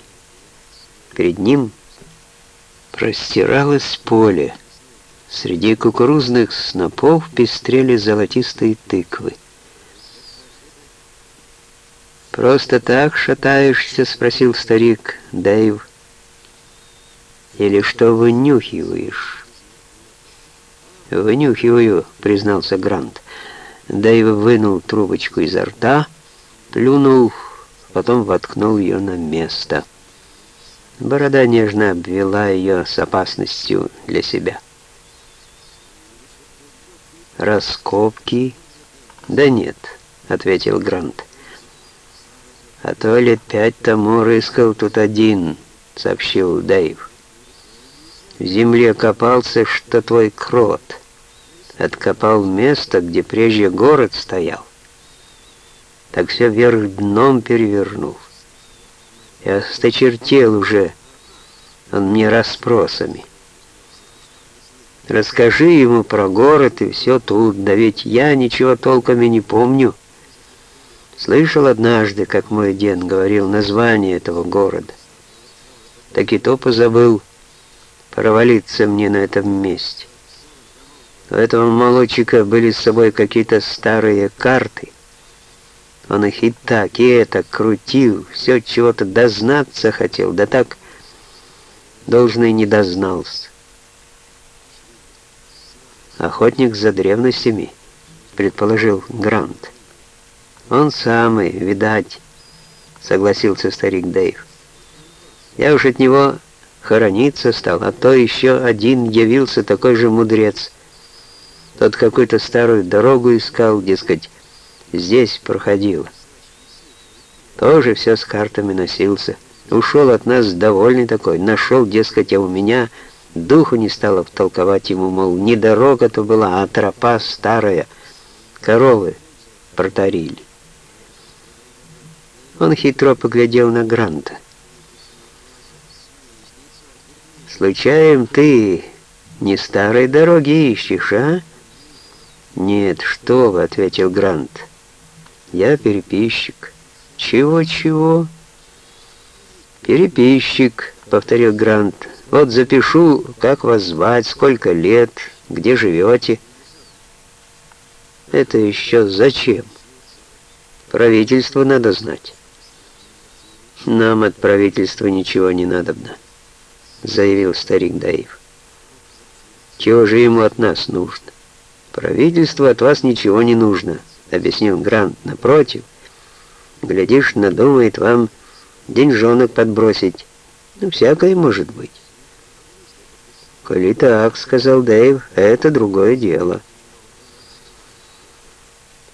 Перед ним простиралось поле. Среди кукурузных снопов пестрели золотистые тыквы. «Просто так шатаешься?» — спросил старик Дэйв. «Или что вынюхиваешь?» «Вынюхиваю», — признался Грант. Дэйв вынул трубочку изо рта, плюнул, потом воткнул ее на место. Борода нежно обвела ее с опасностью для себя. «Раскопки?» «Да нет», — ответил Грант. «А то лет пять тому рыскал тут один», — сообщил Дэйв. «В земле копался, что твой крот. Откопал место, где прежде город стоял. Так все вверх дном перевернул. Я сточертел уже, он мне расспросами». Расскажи ему про город и все тут, да ведь я ничего толком и не помню. Слышал однажды, как мой дед говорил название этого города. Так и то позабыл провалиться мне на этом месте. У этого молодчика были с собой какие-то старые карты. Он их и так, и это крутил, все чего-то дознаться хотел, да так должно, не дознался. Охотник за древностями, предположил Грант. Он самый, видать, согласился старик Дэйв. Я уж от него хорониться стал, а то еще один явился такой же мудрец. Тот какую-то старую дорогу искал, дескать, здесь проходил. Тоже все с картами носился. Ушел от нас довольный такой, нашел, дескать, а у меня духу не стало втолковать ему, мол, не дорога-то была, а тропа старая, коровы протарили. Он хитро поглядел на Гранта. «Случаем ты не старой дороги ищешь, а?» «Нет, что вы», — ответил Грант. «Я переписчик». «Чего-чего?» «Переписчик», — повторил Грант. «Вот запишу, как вас звать, сколько лет, где живете». «Это еще зачем?» «Правительство надо знать». «Нам от правительства ничего не надобно», — заявил старик Даив. «Чего же ему от нас нужно?» «Правительству от вас ничего не нужно», — объяснил Грант. «Напротив, глядишь, надумает вам деньжонок подбросить. Ну, всякое может быть». «Коли так», — сказал Дэйв, — «это другое дело».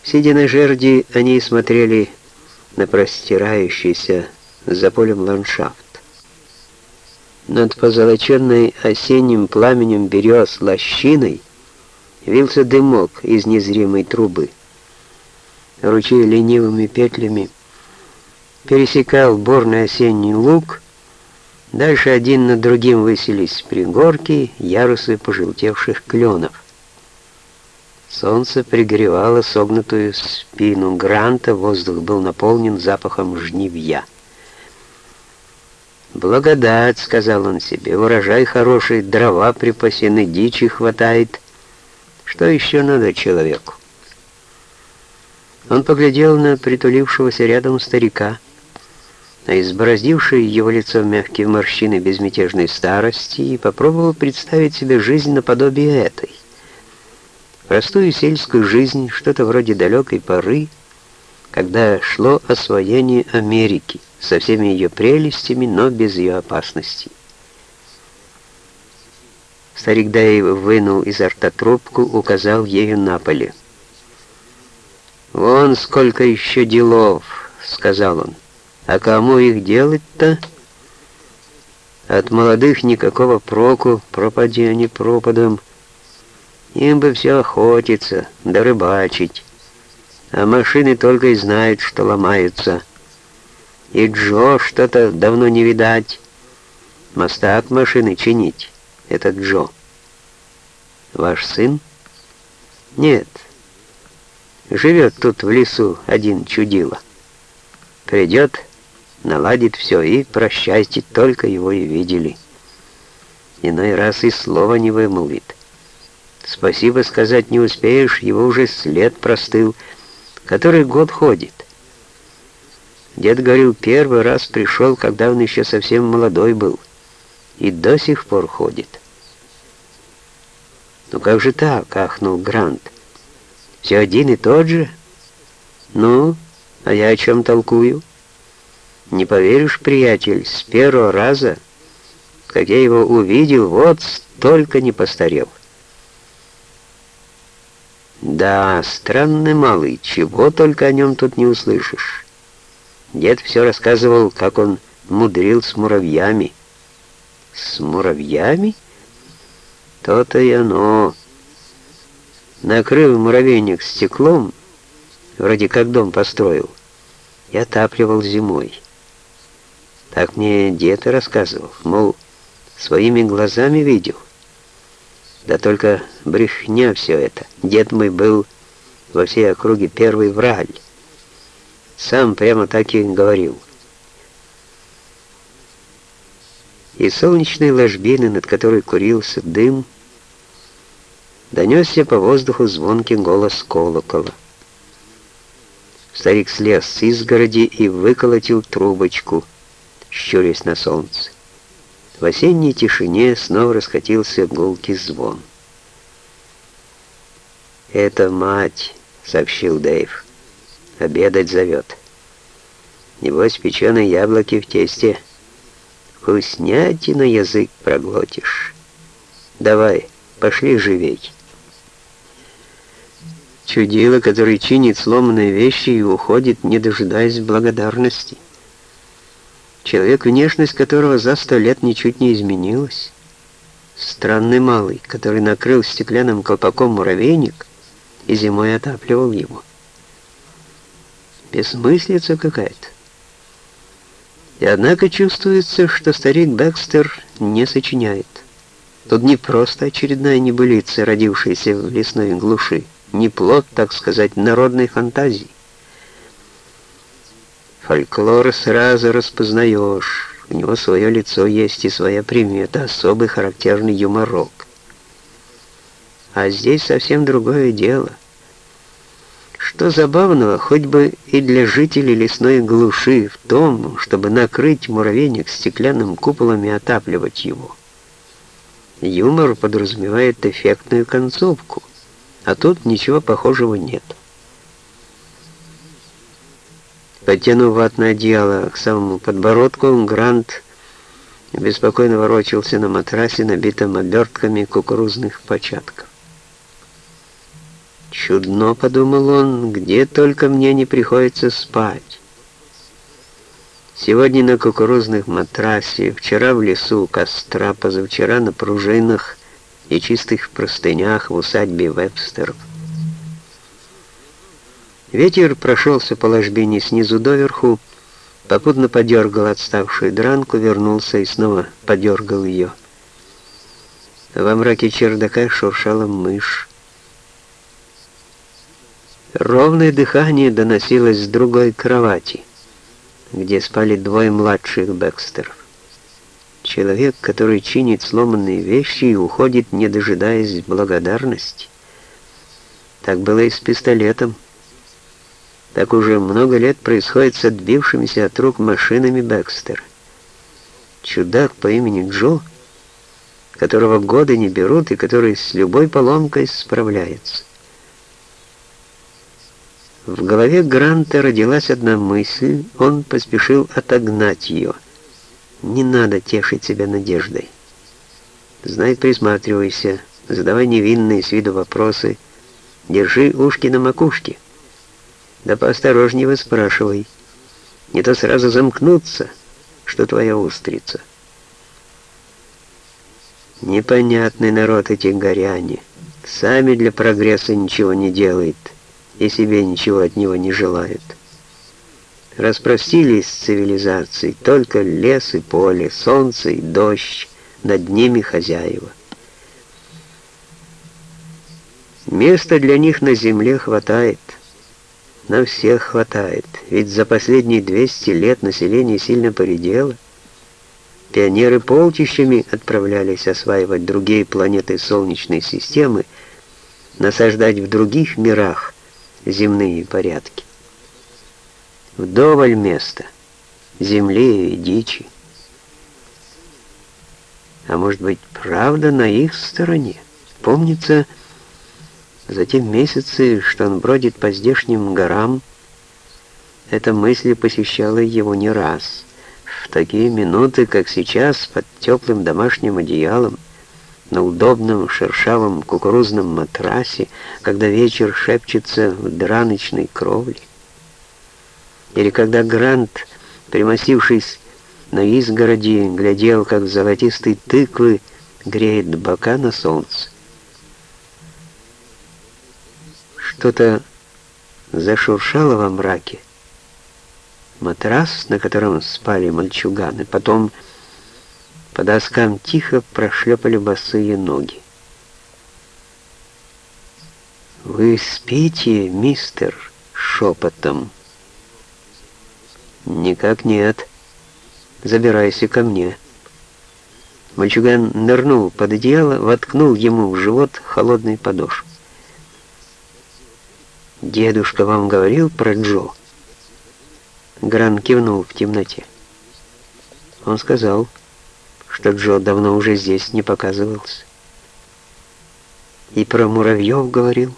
Сидя на жерди, они смотрели на простирающийся за полем ландшафт. Над позолоченной осенним пламенем берез лощиной вился дымок из незримой трубы. Ручей ленивыми петлями пересекал борный осенний луг, дальше один над другим высились пригорки, ярусы пожелтевших кленов. Солнце пригревало согнутую спину Гранта, воздух был наполнен запахом жнивья. «Благодать», — сказал он себе, — «урожай хороший, дрова припасены, дичи хватает». Что еще надо человеку? Он поглядел на притулившегося рядом старика, на избороздившее его лицо мягкие морщины безмятежной старости и попробовал представить себе жизнь наподобие этой. Простую сельскую жизнь, что-то вроде далекой поры, когда шло освоение Америки со всеми ее прелестями, но без ее опасностей. Старик Дэйв вынул изо рта трубку, указал ею на поле. «Вон сколько еще делов», — сказал он. «А кому их делать-то?» «От молодых никакого проку, пропади они пропадом. Им бы все охотиться, да рыбачить. А машины только и знают, что ломаются. И Джо что-то давно не видать. Мостак машины чинить» это Джо. Ваш сын? Нет. Живет тут в лесу один чудило. Придет, наладит все, и прощайте, только его и видели. Иной раз и слова не вымолвит. Спасибо сказать не успеешь, его уже след простыл, который год ходит. Дед говорил, первый раз пришел, когда он еще совсем молодой был, и до сих пор ходит. «Ну как же так?» — ахнул Грант. «Все один и тот же?» «Ну, а я о чем толкую?» «Не поверишь, приятель, с первого раза, как я его увидел, вот столько не постарел». «Да, странный малый, чего только о нем тут не услышишь». Дед все рассказывал, как он мудрил с муравьями. «С муравьями?» То-то и оно. Накрыл муравейник стеклом, вроде как дом построил, и отапливал зимой. Так мне дед рассказывал, мол, своими глазами видел. Да только брехня все это. Дед мой был во всей округе первый враль. Сам прямо так и говорил. Из солнечной ложбины, над которой курился дым, донесся по воздуху звонкий голос колокола. Старик слез с изгороди и выколотил трубочку, щурясь на солнце. В осенней тишине снова раскатился гулкий звон. «Это мать», — сообщил Дэйв. «Обедать зовет. Небось, печеные яблоки в тесте. Вкуснятина язык проглотишь. Давай, пошли живей». Чудило, который чинит сломанные вещи и уходит, не дожидаясь благодарности. Человек, внешность которого за сто лет ничуть не изменилась. Странный малый, который накрыл стеклянным колпаком муравейник и зимой отапливал его. Бессмыслица какая-то. И однако чувствуется, что старик Бекстер не сочиняет. Тут не просто очередная небылица, родившаяся в лесной глуши не плод, так сказать, народной фантазии. Фольклор сразу распознаешь, у него свое лицо есть и своя примета, особый характерный юморок. А здесь совсем другое дело. Что забавного, хоть бы и для жителей лесной глуши, в том, чтобы накрыть муравейник стеклянным куполом и отапливать его. Юмор подразумевает эффектную концовку а тут ничего похожего нет. Подтянув ватное одеяло к самому подбородку, Грант беспокойно ворочался на матрасе, набитом обертками кукурузных початков. «Чудно», — подумал он, — «где только мне не приходится спать». Сегодня на кукурузных матрасе, вчера в лесу у костра, позавчера на пружинах, и чистых простынях в усадьбе Вебстеров. Ветер прошелся по ложбине снизу доверху, попутно подергал отставшую дранку, вернулся и снова подергал ее. Во мраке чердака шуршала мышь. Ровное дыхание доносилось с другой кровати, где спали двое младших Бекстеров. Человек, который чинит сломанные вещи и уходит, не дожидаясь благодарности. Так было и с пистолетом. Так уже много лет происходит с отбившимися от рук машинами Бекстер. Чудак по имени Джо, которого годы не берут и который с любой поломкой справляется. В голове Гранта родилась одна мысль, он поспешил отогнать ее — не надо тешить себя надеждой. Знай, присматривайся, задавай невинные с виду вопросы, держи ушки на макушке. Да поосторожнее спрашивай. Не то сразу замкнуться, что твоя устрица. Непонятный народ эти горяне. Сами для прогресса ничего не делают и себе ничего от него не желают распростились с цивилизацией, только лес и поле, солнце и дождь, над ними хозяева. Места для них на земле хватает, на всех хватает, ведь за последние 200 лет население сильно поредело. Пионеры полчищами отправлялись осваивать другие планеты Солнечной системы, насаждать в других мирах земные порядки. Вдоволь места, земли и дичи. А может быть, правда на их стороне? Помнится, за те месяцы, что он бродит по здешним горам, эта мысль посещала его не раз. В такие минуты, как сейчас, под теплым домашним одеялом, на удобном шершавом кукурузном матрасе, когда вечер шепчется в драночной кровле. Или когда Грант, примостившись на изгороди, глядел, как золотистые тыквы греет бока на солнце. Что-то зашуршало во мраке. Матрас, на котором спали мальчуганы, потом по доскам тихо прошлепали босые ноги. «Вы спите, мистер?» — шепотом. «Никак нет. Забирайся ко мне». Мальчуган нырнул под одеяло, воткнул ему в живот холодный подошв. «Дедушка вам говорил про Джо?» Гран кивнул в темноте. Он сказал, что Джо давно уже здесь не показывался. И про муравьев говорил?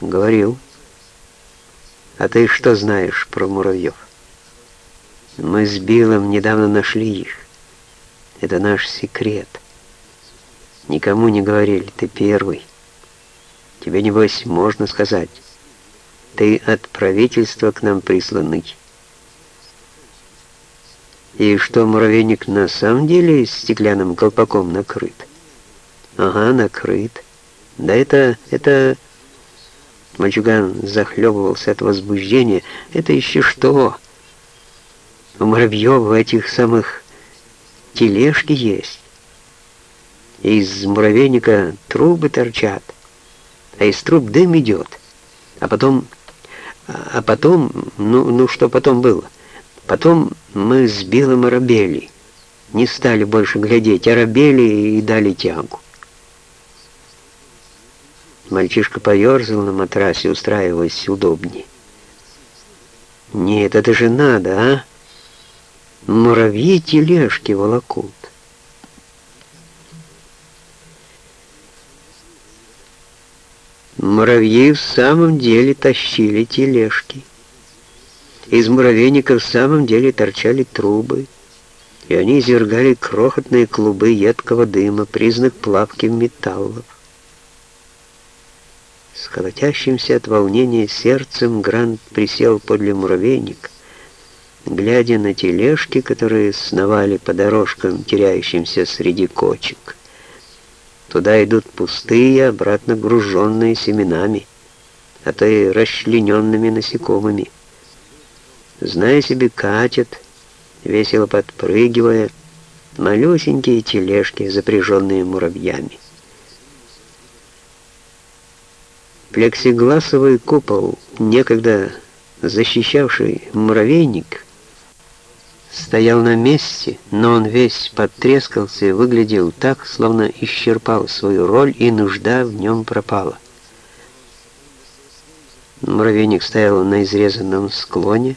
Говорил. А ты что знаешь про муравьев? Мы с Биллом недавно нашли их. Это наш секрет. Никому не говорили, ты первый. Тебе, небось, можно сказать. Ты от правительства к нам присланный. И что, муравейник на самом деле стеклянным колпаком накрыт? Ага, накрыт. Да это... это... Мальчуган захлебывался от возбуждения. Это еще что? У муравьев этих самых тележки есть. Из муравейника трубы торчат, а из труб дым идет. А потом... А потом... Ну, ну что потом было? Потом мы с Белым оробели. Не стали больше глядеть, оробели и дали тягу. Мальчишка поерзал на матрасе, устраиваясь удобнее. «Нет, это же надо, а? Муравьи тележки волокут». Муравьи в самом деле тащили тележки. Из муравейника в самом деле торчали трубы, и они извергали крохотные клубы едкого дыма, признак плавки металлов. С колотящимся от волнения сердцем Грант присел подле муравейника, глядя на тележки, которые сновали по дорожкам, теряющимся среди кочек. Туда идут пустые, обратно груженные семенами, а то и расчлененными насекомыми. Зная себе, катят, весело подпрыгивая, малюсенькие тележки, запряженные муравьями. Плексигласовый купол, некогда защищавший муравейник, стоял на месте, но он весь потрескался и выглядел так, словно исчерпал свою роль, и нужда в нем пропала. Муравейник стоял на изрезанном склоне,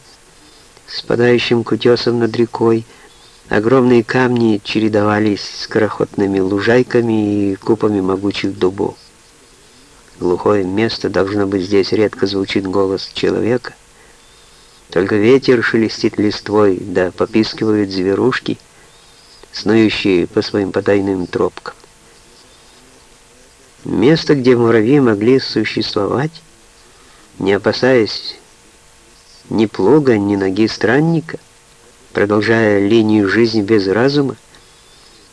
спадающим к утесам над рекой. Огромные камни чередовались с крохотными лужайками и купами могучих дубов. Глухое место, должно быть, здесь редко звучит голос человека. Только ветер шелестит листвой, да попискивают зверушки, снующие по своим потайным тропкам. Место, где муравьи могли существовать, не опасаясь ни плуга, ни ноги странника, продолжая линию жизни без разума,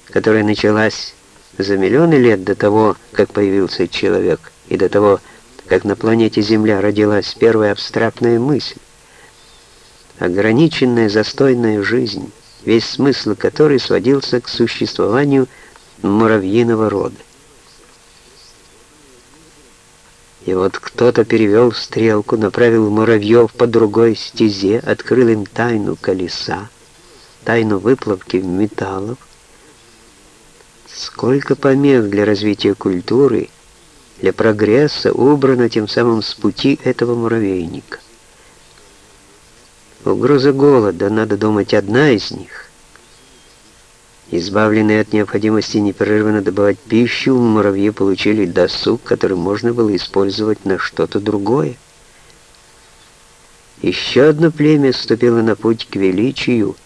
которая началась за миллионы лет до того, как появился человек, и до того, как на планете Земля родилась первая абстрактная мысль. Ограниченная застойная жизнь, весь смысл которой сводился к существованию муравьиного рода. И вот кто-то перевел стрелку, направил муравьев по другой стезе, открыл им тайну колеса, тайну выплавки металлов. Сколько помех для развития культуры — для прогресса убрано тем самым с пути этого муравейника. Угроза голода, надо думать, одна из них. Избавленные от необходимости непрерывно добывать пищу, муравьи получили досуг, который можно было использовать на что-то другое. Еще одно племя вступило на путь к величию,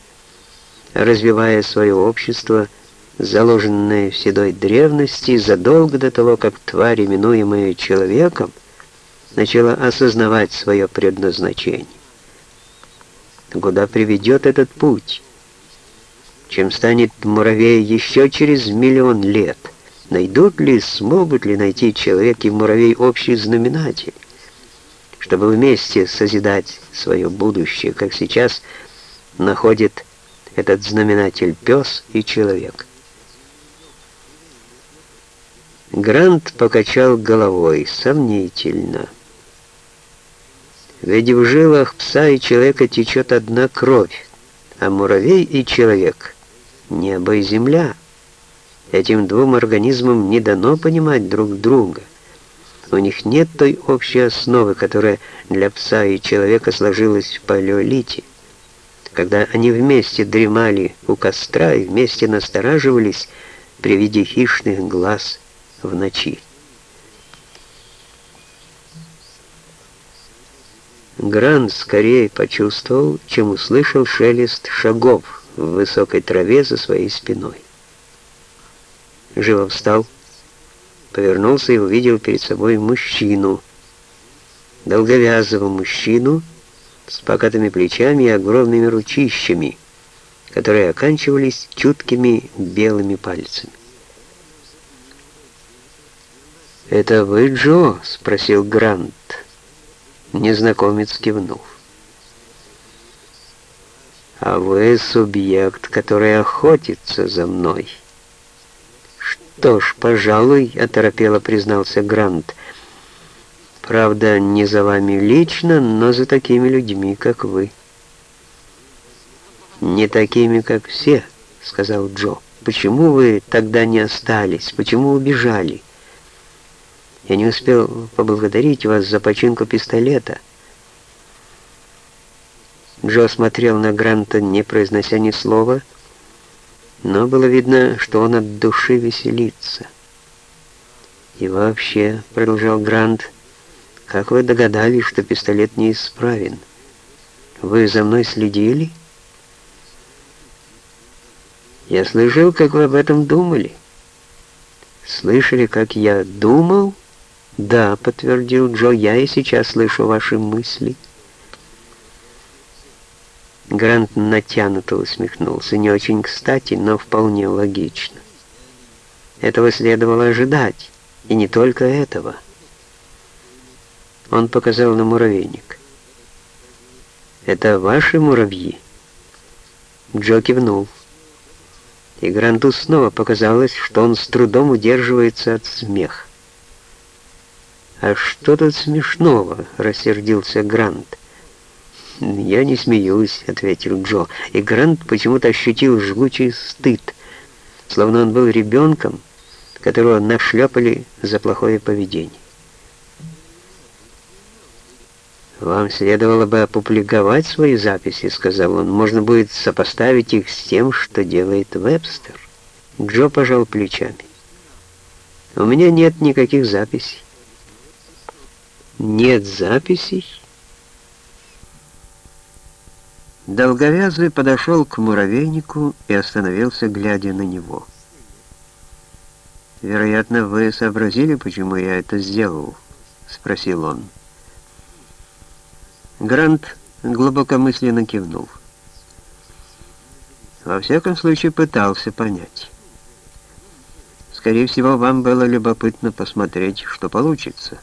развивая свое общество – заложенное в седой древности задолго до того, как тварь, именуемая человеком, начала осознавать свое предназначение. Куда приведет этот путь? Чем станет муравей еще через миллион лет? Найдут ли, смогут ли найти человек и муравей общий знаменатель, чтобы вместе созидать свое будущее, как сейчас находит этот знаменатель пес и человек? Грант покачал головой, сомнительно. Ведь в жилах пса и человека течет одна кровь, а муравей и человек — небо и земля. Этим двум организмам не дано понимать друг друга. У них нет той общей основы, которая для пса и человека сложилась в палеолите. когда они вместе дремали у костра и вместе настораживались при виде хищных глаз в ночи. Грант скорее почувствовал, чем услышал шелест шагов в высокой траве за своей спиной. Живо встал, повернулся и увидел перед собой мужчину, долговязого мужчину с покатыми плечами и огромными ручищами, которые оканчивались чуткими белыми пальцами. «Это вы, Джо?» — спросил Грант. Незнакомец кивнул. «А вы субъект, который охотится за мной». «Что ж, пожалуй», — оторопело признался Грант. «Правда, не за вами лично, но за такими людьми, как вы». «Не такими, как все», — сказал Джо. «Почему вы тогда не остались? Почему убежали?» Я не успел поблагодарить вас за починку пистолета. Джо смотрел на Гранта, не произнося ни слова, но было видно, что он от души веселится. «И вообще», — продолжал Грант, — «как вы догадались, что пистолет неисправен? Вы за мной следили?» «Я слышал, как вы об этом думали». «Слышали, как я думал?» «Да», — подтвердил Джо, — «я и сейчас слышу ваши мысли». Грант натянуто усмехнулся, не очень кстати, но вполне логично. Этого следовало ожидать, и не только этого. Он показал на муравейник. «Это ваши муравьи?» Джо кивнул. И Гранту снова показалось, что он с трудом удерживается от смеха. «А что тут смешного?» — рассердился Грант. «Я не смеюсь», — ответил Джо, и Грант почему-то ощутил жгучий стыд, словно он был ребенком, которого нашлепали за плохое поведение. «Вам следовало бы опубликовать свои записи», — сказал он. «Можно будет сопоставить их с тем, что делает Вебстер». Джо пожал плечами. «У меня нет никаких записей. Нет записей? Долговязый подошел к муравейнику и остановился, глядя на него. «Вероятно, вы сообразили, почему я это сделал?» — спросил он. Грант глубокомысленно кивнул. Во всяком случае, пытался понять. Скорее всего, вам было любопытно посмотреть, что получится.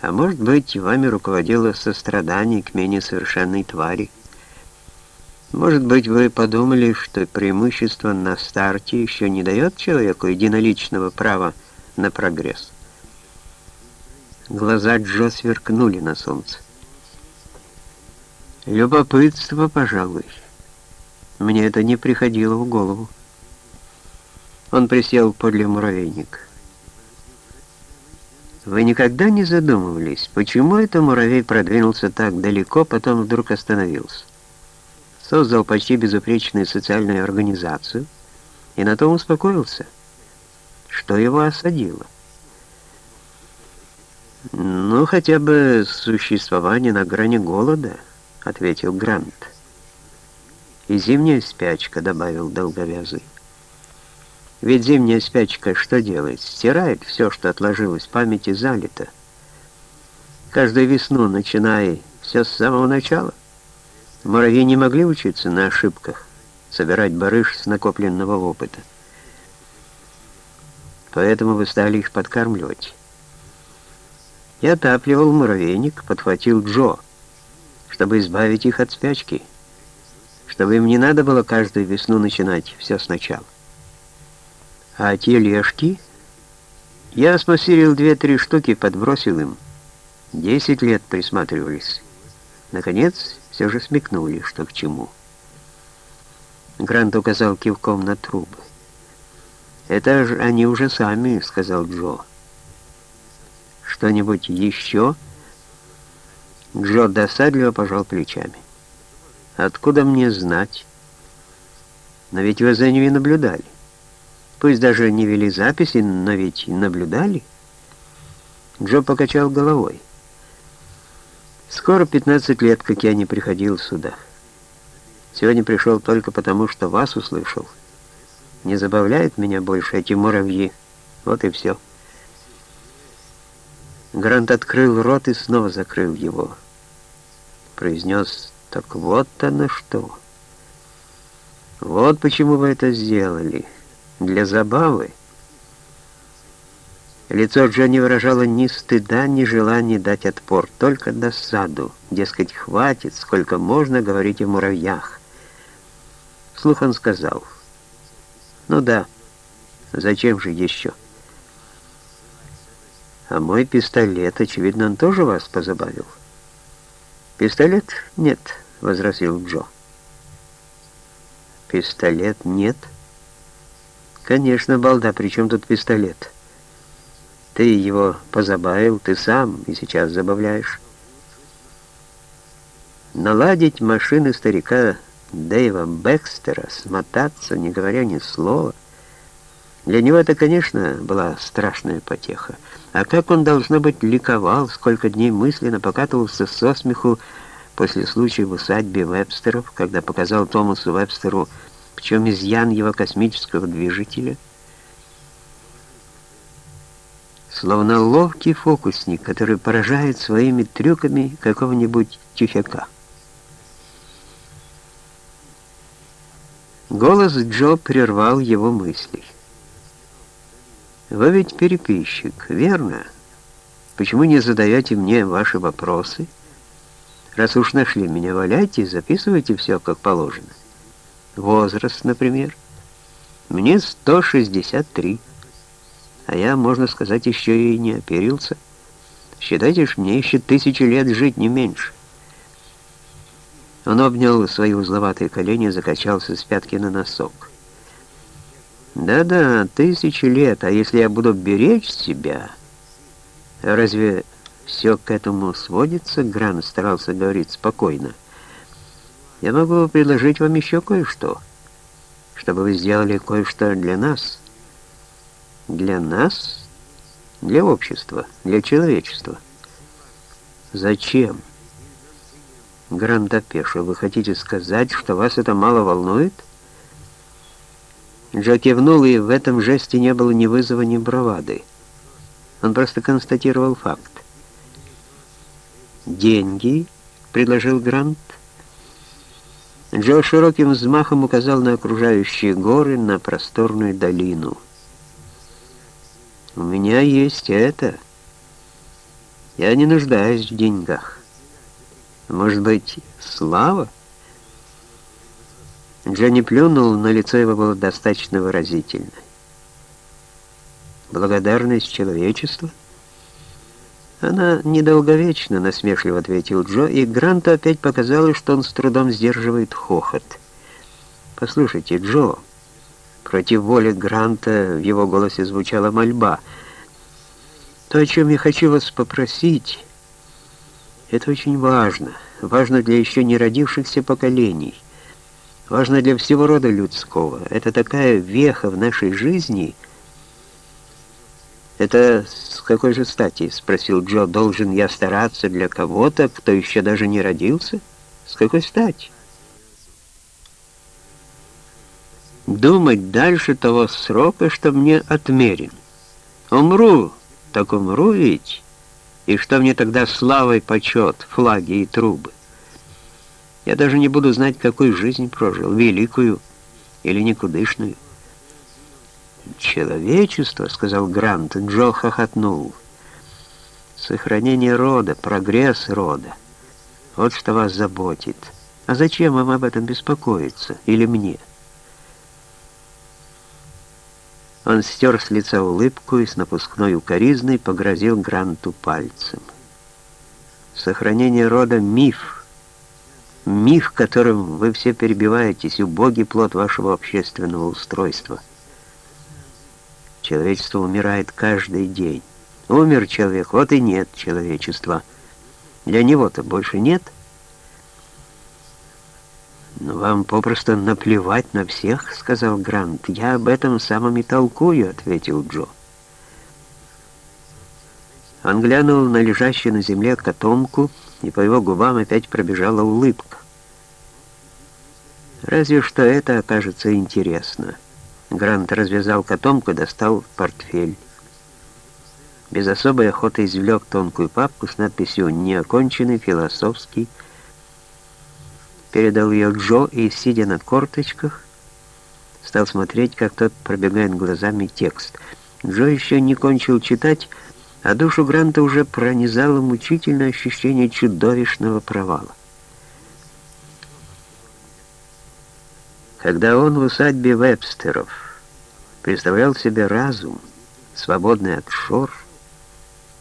А может быть, вами руководило сострадание к менее совершенной твари. Может быть, вы подумали, что преимущество на старте еще не дает человеку единоличного права на прогресс. Глаза Джо сверкнули на солнце. Любопытство, пожалуй. Мне это не приходило в голову. Он присел подле муравейника. Вы никогда не задумывались, почему это муравей продвинулся так далеко, потом вдруг остановился? Создал почти безупречную социальную организацию и на том успокоился. Что его осадило? «Ну, хотя бы существование на грани голода», — ответил Грант. «И зимняя спячка», — добавил долговязый. Ведь зимняя спячка что делает? Стирает все, что отложилось в памяти, залито. Каждую весну, начиная все с самого начала. Муравьи не могли учиться на ошибках, собирать барыш с накопленного опыта. Поэтому вы стали их подкармливать. Я отапливал муравейник, подхватил Джо, чтобы избавить их от спячки, чтобы им не надо было каждую весну начинать все сначала. А тележки? Я смассировал две-три штуки, подбросил им. Десять лет присматривались. Наконец, все же смекнули, что к чему. Грант указал кивком на трубы. «Это же они уже сами», — сказал Джо. «Что-нибудь еще?» Джо досадливо пожал плечами. Откуда мне знать? Но ведь вы за ними наблюдали. Пусть даже не вели записи, но ведь наблюдали. Джо покачал головой. Скоро 15 лет, как я не приходил сюда. Сегодня пришел только потому, что вас услышал. Не забавляют меня больше эти муравьи. Вот и все. Грант открыл рот и снова закрыл его. Произнес, так вот оно что. Вот почему вы это сделали. Для забавы. Лицо Джонни выражало ни стыда, ни желания дать отпор, только досаду. Дескать, хватит, сколько можно говорить о муравьях. Вслух он сказал, «Ну да, зачем же еще?» «А мой пистолет, очевидно, он тоже вас позабавил?» «Пистолет? Нет», — возразил Джо. «Пистолет нет?» «Конечно, балда, при чем тут пистолет?» Ты его позабавил, ты сам и сейчас забавляешь. Наладить машины старика Дэйва Бекстера, смотаться, не говоря ни слова, для него это, конечно, была страшная потеха. А как он, должно быть, ликовал, сколько дней мысленно покатывался со смеху после случая в усадьбе Вебстеров, когда показал Томасу Вебстеру, в чем изъян его космического движителя — словно ловкий фокусник, который поражает своими трюками какого-нибудь тюфяка. Голос Джо прервал его мысли. «Вы ведь переписчик, верно? Почему не задаете мне ваши вопросы? Раз уж нашли меня, валяйте, записывайте все как положено. Возраст, например. Мне 163 а я, можно сказать, еще и не оперился. Считайте ж, мне еще тысячи лет жить не меньше. Он обнял свои узловатые колени закачался с пятки на носок. «Да-да, тысячи лет, а если я буду беречь себя...» «Разве все к этому сводится?» Гран старался говорить спокойно. «Я могу предложить вам еще кое-что, чтобы вы сделали кое-что для нас». Для нас? Для общества, для человечества. Зачем? Грант опешил. Вы хотите сказать, что вас это мало волнует? Джо кивнул, и в этом жесте не было ни вызова, ни бравады. Он просто констатировал факт. «Деньги?» — предложил Грант. Джо широким взмахом указал на окружающие горы, на просторную долину — у меня есть это. Я не нуждаюсь в деньгах. Может быть, слава? Джонни плюнул, но лицо его было достаточно выразительно. Благодарность человечества? Она недолговечна, насмешливо ответил Джо, и Гранту опять показалось, что он с трудом сдерживает хохот. «Послушайте, Джо...» Против воли Гранта в его голосе звучала мольба. «То, о чем я хочу вас попросить, это очень важно. Важно для еще не родившихся поколений. Важно для всего рода людского. Это такая веха в нашей жизни». «Это с какой же стати?» — спросил Джо. «Должен я стараться для кого-то, кто еще даже не родился? С какой стати?» думать дальше того срока, что мне отмерен. Умру, так умру ведь, и что мне тогда славой почет, флаги и трубы? Я даже не буду знать, какую жизнь прожил, великую или никудышную. «Человечество», — сказал Грант, Джо хохотнул. «Сохранение рода, прогресс рода. Вот что вас заботит. А зачем вам об этом беспокоиться? Или мне?» Он стер с лица улыбку и с напускной укоризной погрозил Гранту пальцем. Сохранение рода — миф. Миф, которым вы все перебиваетесь, убогий плод вашего общественного устройства. Человечество умирает каждый день. Умер человек, вот и нет человечества. Для него-то больше нет. «Ну, вам попросту наплевать на всех», — сказал Грант. «Я об этом самом и толкую», — ответил Джо. Он глянул на лежащую на земле котомку, и по его губам опять пробежала улыбка. Разве что это окажется интересно. Грант развязал котомку достал портфель. Без особой охоты извлек тонкую папку с надписью «Неоконченный философский». Передал ее Джо и, сидя на корточках, стал смотреть, как тот пробегает глазами текст. Джо еще не кончил читать, а душу Гранта уже пронизало мучительное ощущение чудовищного провала. Когда он в усадьбе Вебстеров представлял себе разум, свободный от шор,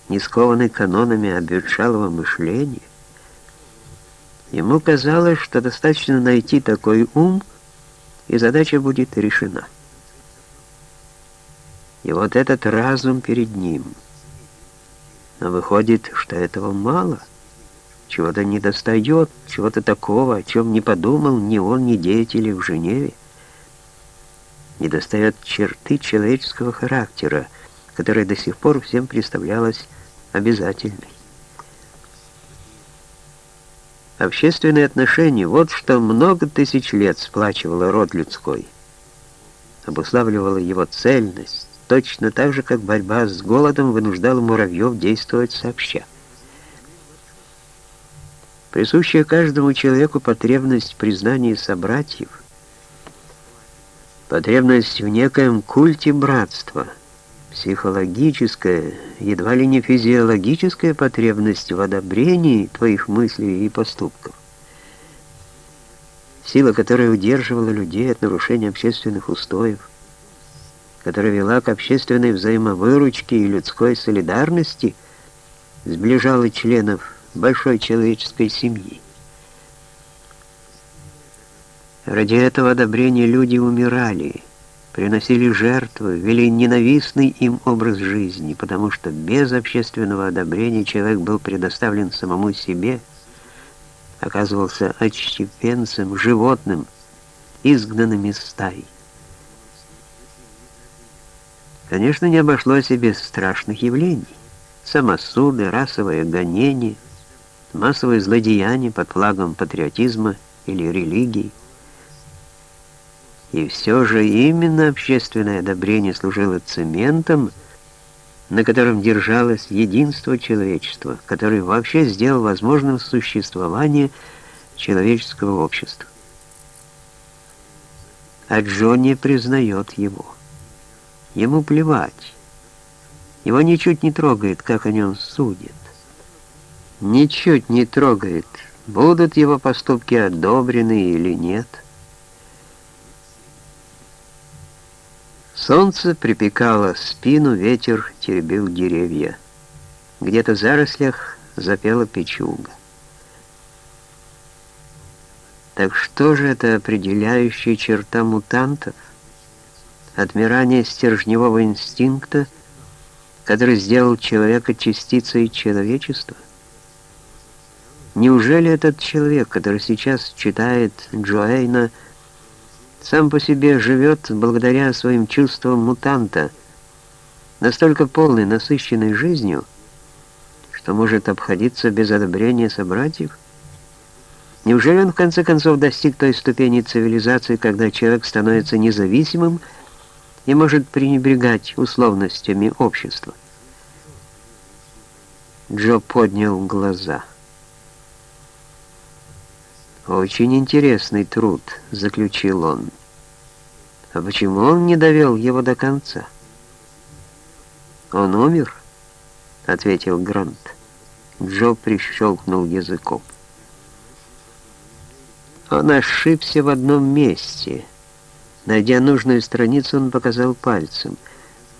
не скованный канонами обветшалого мышления, ему казалось, что достаточно найти такой ум, и задача будет решена. И вот этот разум перед ним. Но выходит, что этого мало — чего-то недостает, чего-то такого, о чем не подумал ни он, ни деятели в Женеве. Недостает черты человеческого характера, которая до сих пор всем представлялась обязательной. Общественные отношения — вот что много тысяч лет сплачивало род людской, обуславливало его цельность, точно так же, как борьба с голодом вынуждала муравьев действовать сообща. Присущая каждому человеку потребность признания собратьев, потребность в некоем культе братства, психологическая, едва ли не физиологическая потребность в одобрении твоих мыслей и поступков, сила, которая удерживала людей от нарушения общественных устоев, которая вела к общественной взаимовыручке и людской солидарности, сближала членов большой человеческой семьи. Ради этого одобрения люди умирали, приносили жертвы, вели ненавистный им образ жизни, потому что без общественного одобрения человек был предоставлен самому себе, оказывался отщепенцем, животным, изгнанным из стаи. Конечно, не обошлось и без страшных явлений. Самосуды, расовое гонение – массовые злодеяния под флагом патриотизма или религии. И все же именно общественное одобрение служило цементом, на котором держалось единство человечества, который вообще сделал возможным существование человеческого общества. А Джон не признает его. Ему плевать. Его ничуть не трогает, как о нем судят ничуть не трогает, будут его поступки одобрены или нет. Солнце припекало спину, ветер теребил деревья. Где-то в зарослях запела печуга. Так что же это определяющая черта мутантов? Отмирание стержневого инстинкта, который сделал человека частицей человечества? Неужели этот человек, который сейчас читает Джоэйна, сам по себе живет благодаря своим чувствам мутанта, настолько полной, насыщенной жизнью, что может обходиться без одобрения собратьев? Неужели он в конце концов достиг той ступени цивилизации, когда человек становится независимым и может пренебрегать условностями общества? Джо поднял глаза. «Очень интересный труд», — заключил он. «А почему он не довел его до конца?» «Он умер?» — ответил Грант. Джо прищелкнул языком. Он ошибся в одном месте. Найдя нужную страницу, он показал пальцем.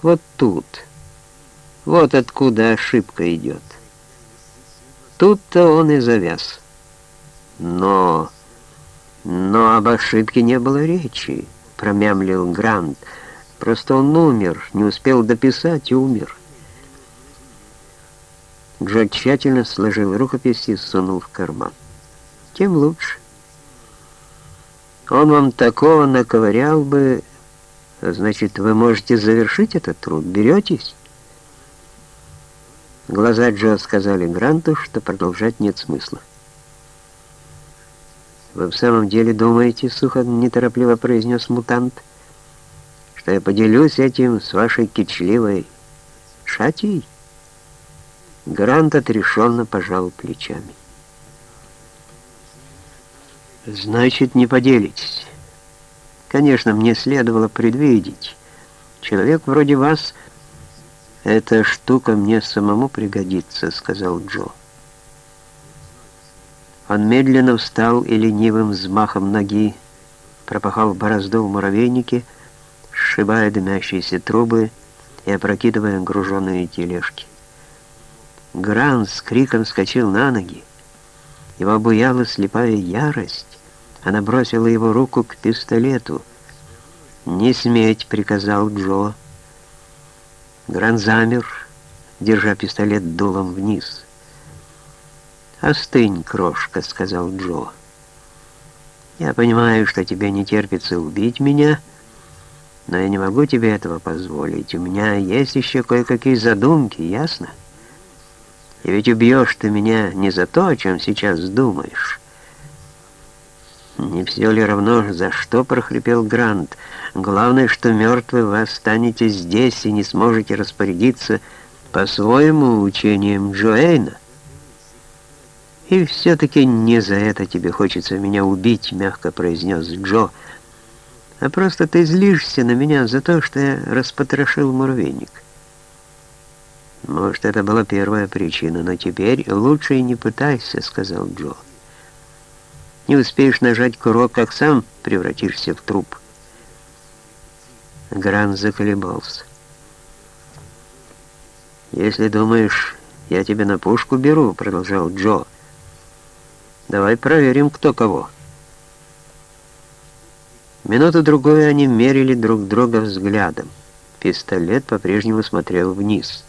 «Вот тут. Вот откуда ошибка идет. Тут-то он и завяз». Но... Но об ошибке не было речи, промямлил Грант. Просто он умер, не успел дописать и умер. Джо тщательно сложил рукопись и сунул в карман. Тем лучше. Он вам такого наковырял бы, значит, вы можете завершить этот труд. Беретесь? Глаза Джо сказали Гранту, что продолжать нет смысла. «Вы в самом деле думаете, — сухо неторопливо произнес мутант, — что я поделюсь этим с вашей кичливой шатией?» Грант отрешенно пожал плечами. «Значит, не поделитесь. Конечно, мне следовало предвидеть. Человек вроде вас — «Эта штука мне самому пригодится», — сказал Джо. Он медленно встал и ленивым взмахом ноги пропахал борозду в муравейнике, сшибая дымящиеся трубы и опрокидывая груженные тележки. Гран с криком вскочил на ноги. Его обуяла слепая ярость. Она бросила его руку к пистолету. «Не сметь», — приказал Джо. Гран замер, держа пистолет дулом вниз. «Остынь, крошка», — сказал Джо. «Я понимаю, что тебе не терпится убить меня, но я не могу тебе этого позволить. У меня есть еще кое-какие задумки, ясно? И ведь убьешь ты меня не за то, о чем сейчас думаешь». «Не все ли равно, за что?» — прохрипел Грант. «Главное, что мертвы вы останетесь здесь и не сможете распорядиться по своему учениям Джоэйна». «И все-таки не за это тебе хочется меня убить», — мягко произнес Джо. «А просто ты злишься на меня за то, что я распотрошил муравейник». «Может, это была первая причина, но теперь лучше и не пытайся», — сказал Джо. Не успеешь нажать курок, как сам превратишься в труп. Гран заколебался. «Если думаешь, я тебя на пушку беру», — продолжал Джо, — «давай проверим, кто кого». Минуту-другую они мерили друг друга взглядом. Пистолет по-прежнему смотрел вниз.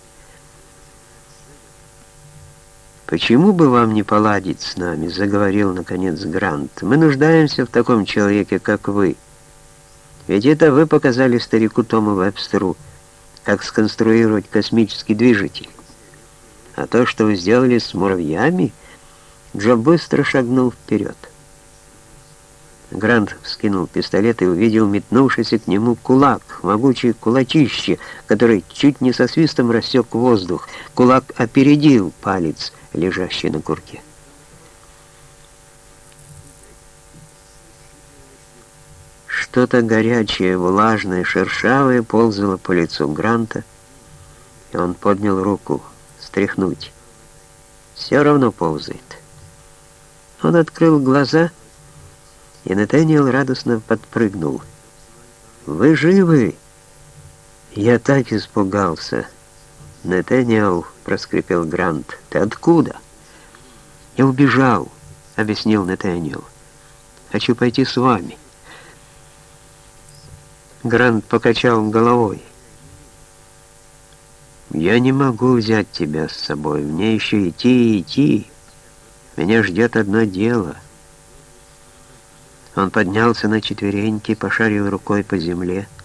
«Почему бы вам не поладить с нами?» — заговорил, наконец, Грант. «Мы нуждаемся в таком человеке, как вы. Ведь это вы показали старику Тому Вебстеру, как сконструировать космический движитель. А то, что вы сделали с муравьями...» Джо быстро шагнул вперед. Грант вскинул пистолет и увидел метнувшийся к нему кулак, могучий кулачище, который чуть не со свистом рассек воздух. Кулак опередил палец — лежащий на курке. Что-то горячее, влажное, шершавое ползало по лицу Гранта, и он поднял руку, стряхнуть. Все равно ползает. Он открыл глаза, и Натаниэл радостно подпрыгнул. «Вы живы?» Я так испугался. «Натаниэл», — проскрипел Грант, — «ты откуда?» «Я убежал», — объяснил Натаниэл. «Хочу пойти с вами». Грант покачал головой. «Я не могу взять тебя с собой. Мне еще идти и идти. Меня ждет одно дело». Он поднялся на четвереньки, пошарил рукой по земле, —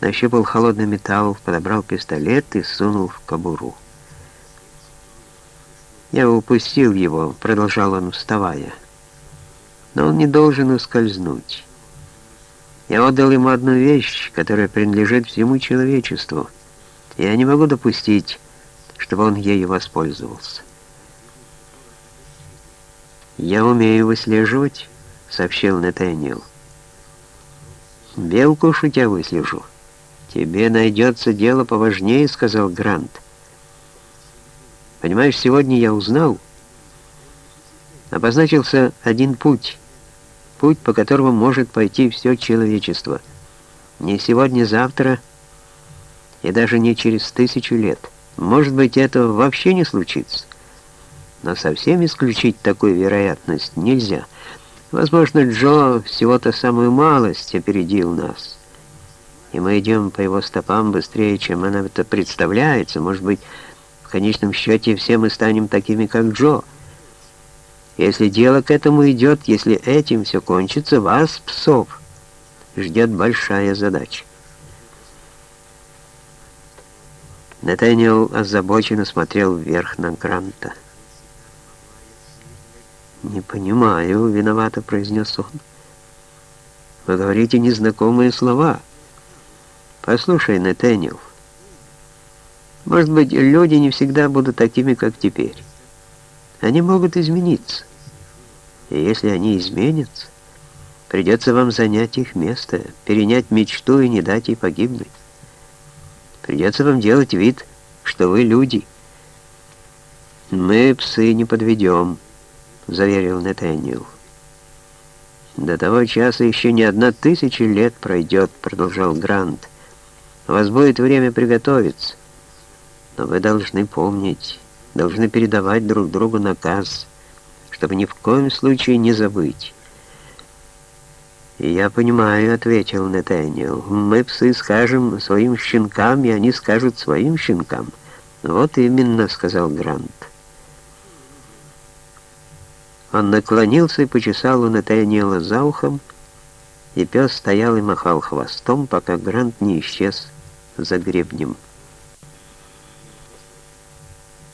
нащупал холодный металл, подобрал пистолет и сунул в кобуру. «Я упустил его», — продолжал он, вставая. «Но он не должен ускользнуть. Я отдал ему одну вещь, которая принадлежит всему человечеству. Я не могу допустить, чтобы он ею воспользовался». «Я умею выслеживать», — сообщил Нетаниэл. «Белку шутя выслежу». «Тебе найдется дело поважнее», — сказал Грант. «Понимаешь, сегодня я узнал, обозначился один путь, путь, по которому может пойти все человечество. Не сегодня-завтра и даже не через тысячу лет. Может быть, этого вообще не случится. Но совсем исключить такую вероятность нельзя. Возможно, Джо всего-то самую малость опередил нас» и мы идем по его стопам быстрее, чем она это представляется. Может быть, в конечном счете все мы станем такими, как Джо. Если дело к этому идет, если этим все кончится, вас, псов, ждет большая задача. Натаниэл озабоченно смотрел вверх на Гранта. «Не понимаю», — виновато произнес он. «Вы говорите незнакомые слова. Послушай, Натаниэл, может быть, люди не всегда будут такими, как теперь. Они могут измениться. И если они изменятся, придется вам занять их место, перенять мечту и не дать ей погибнуть. Придется вам делать вид, что вы люди. Мы псы не подведем, заверил Нетаниэл. До того часа еще не одна тысяча лет пройдет, продолжал Грант. У вас будет время приготовиться. Но вы должны помнить, должны передавать друг другу наказ, чтобы ни в коем случае не забыть. «Я понимаю», — ответил Нетаниэл. «Мы, псы, скажем своим щенкам, и они скажут своим щенкам». «Вот именно», — сказал Грант. Он наклонился и почесал у Нетаниэла за ухом, и пес стоял и махал хвостом, пока Грант не исчез за гребнем.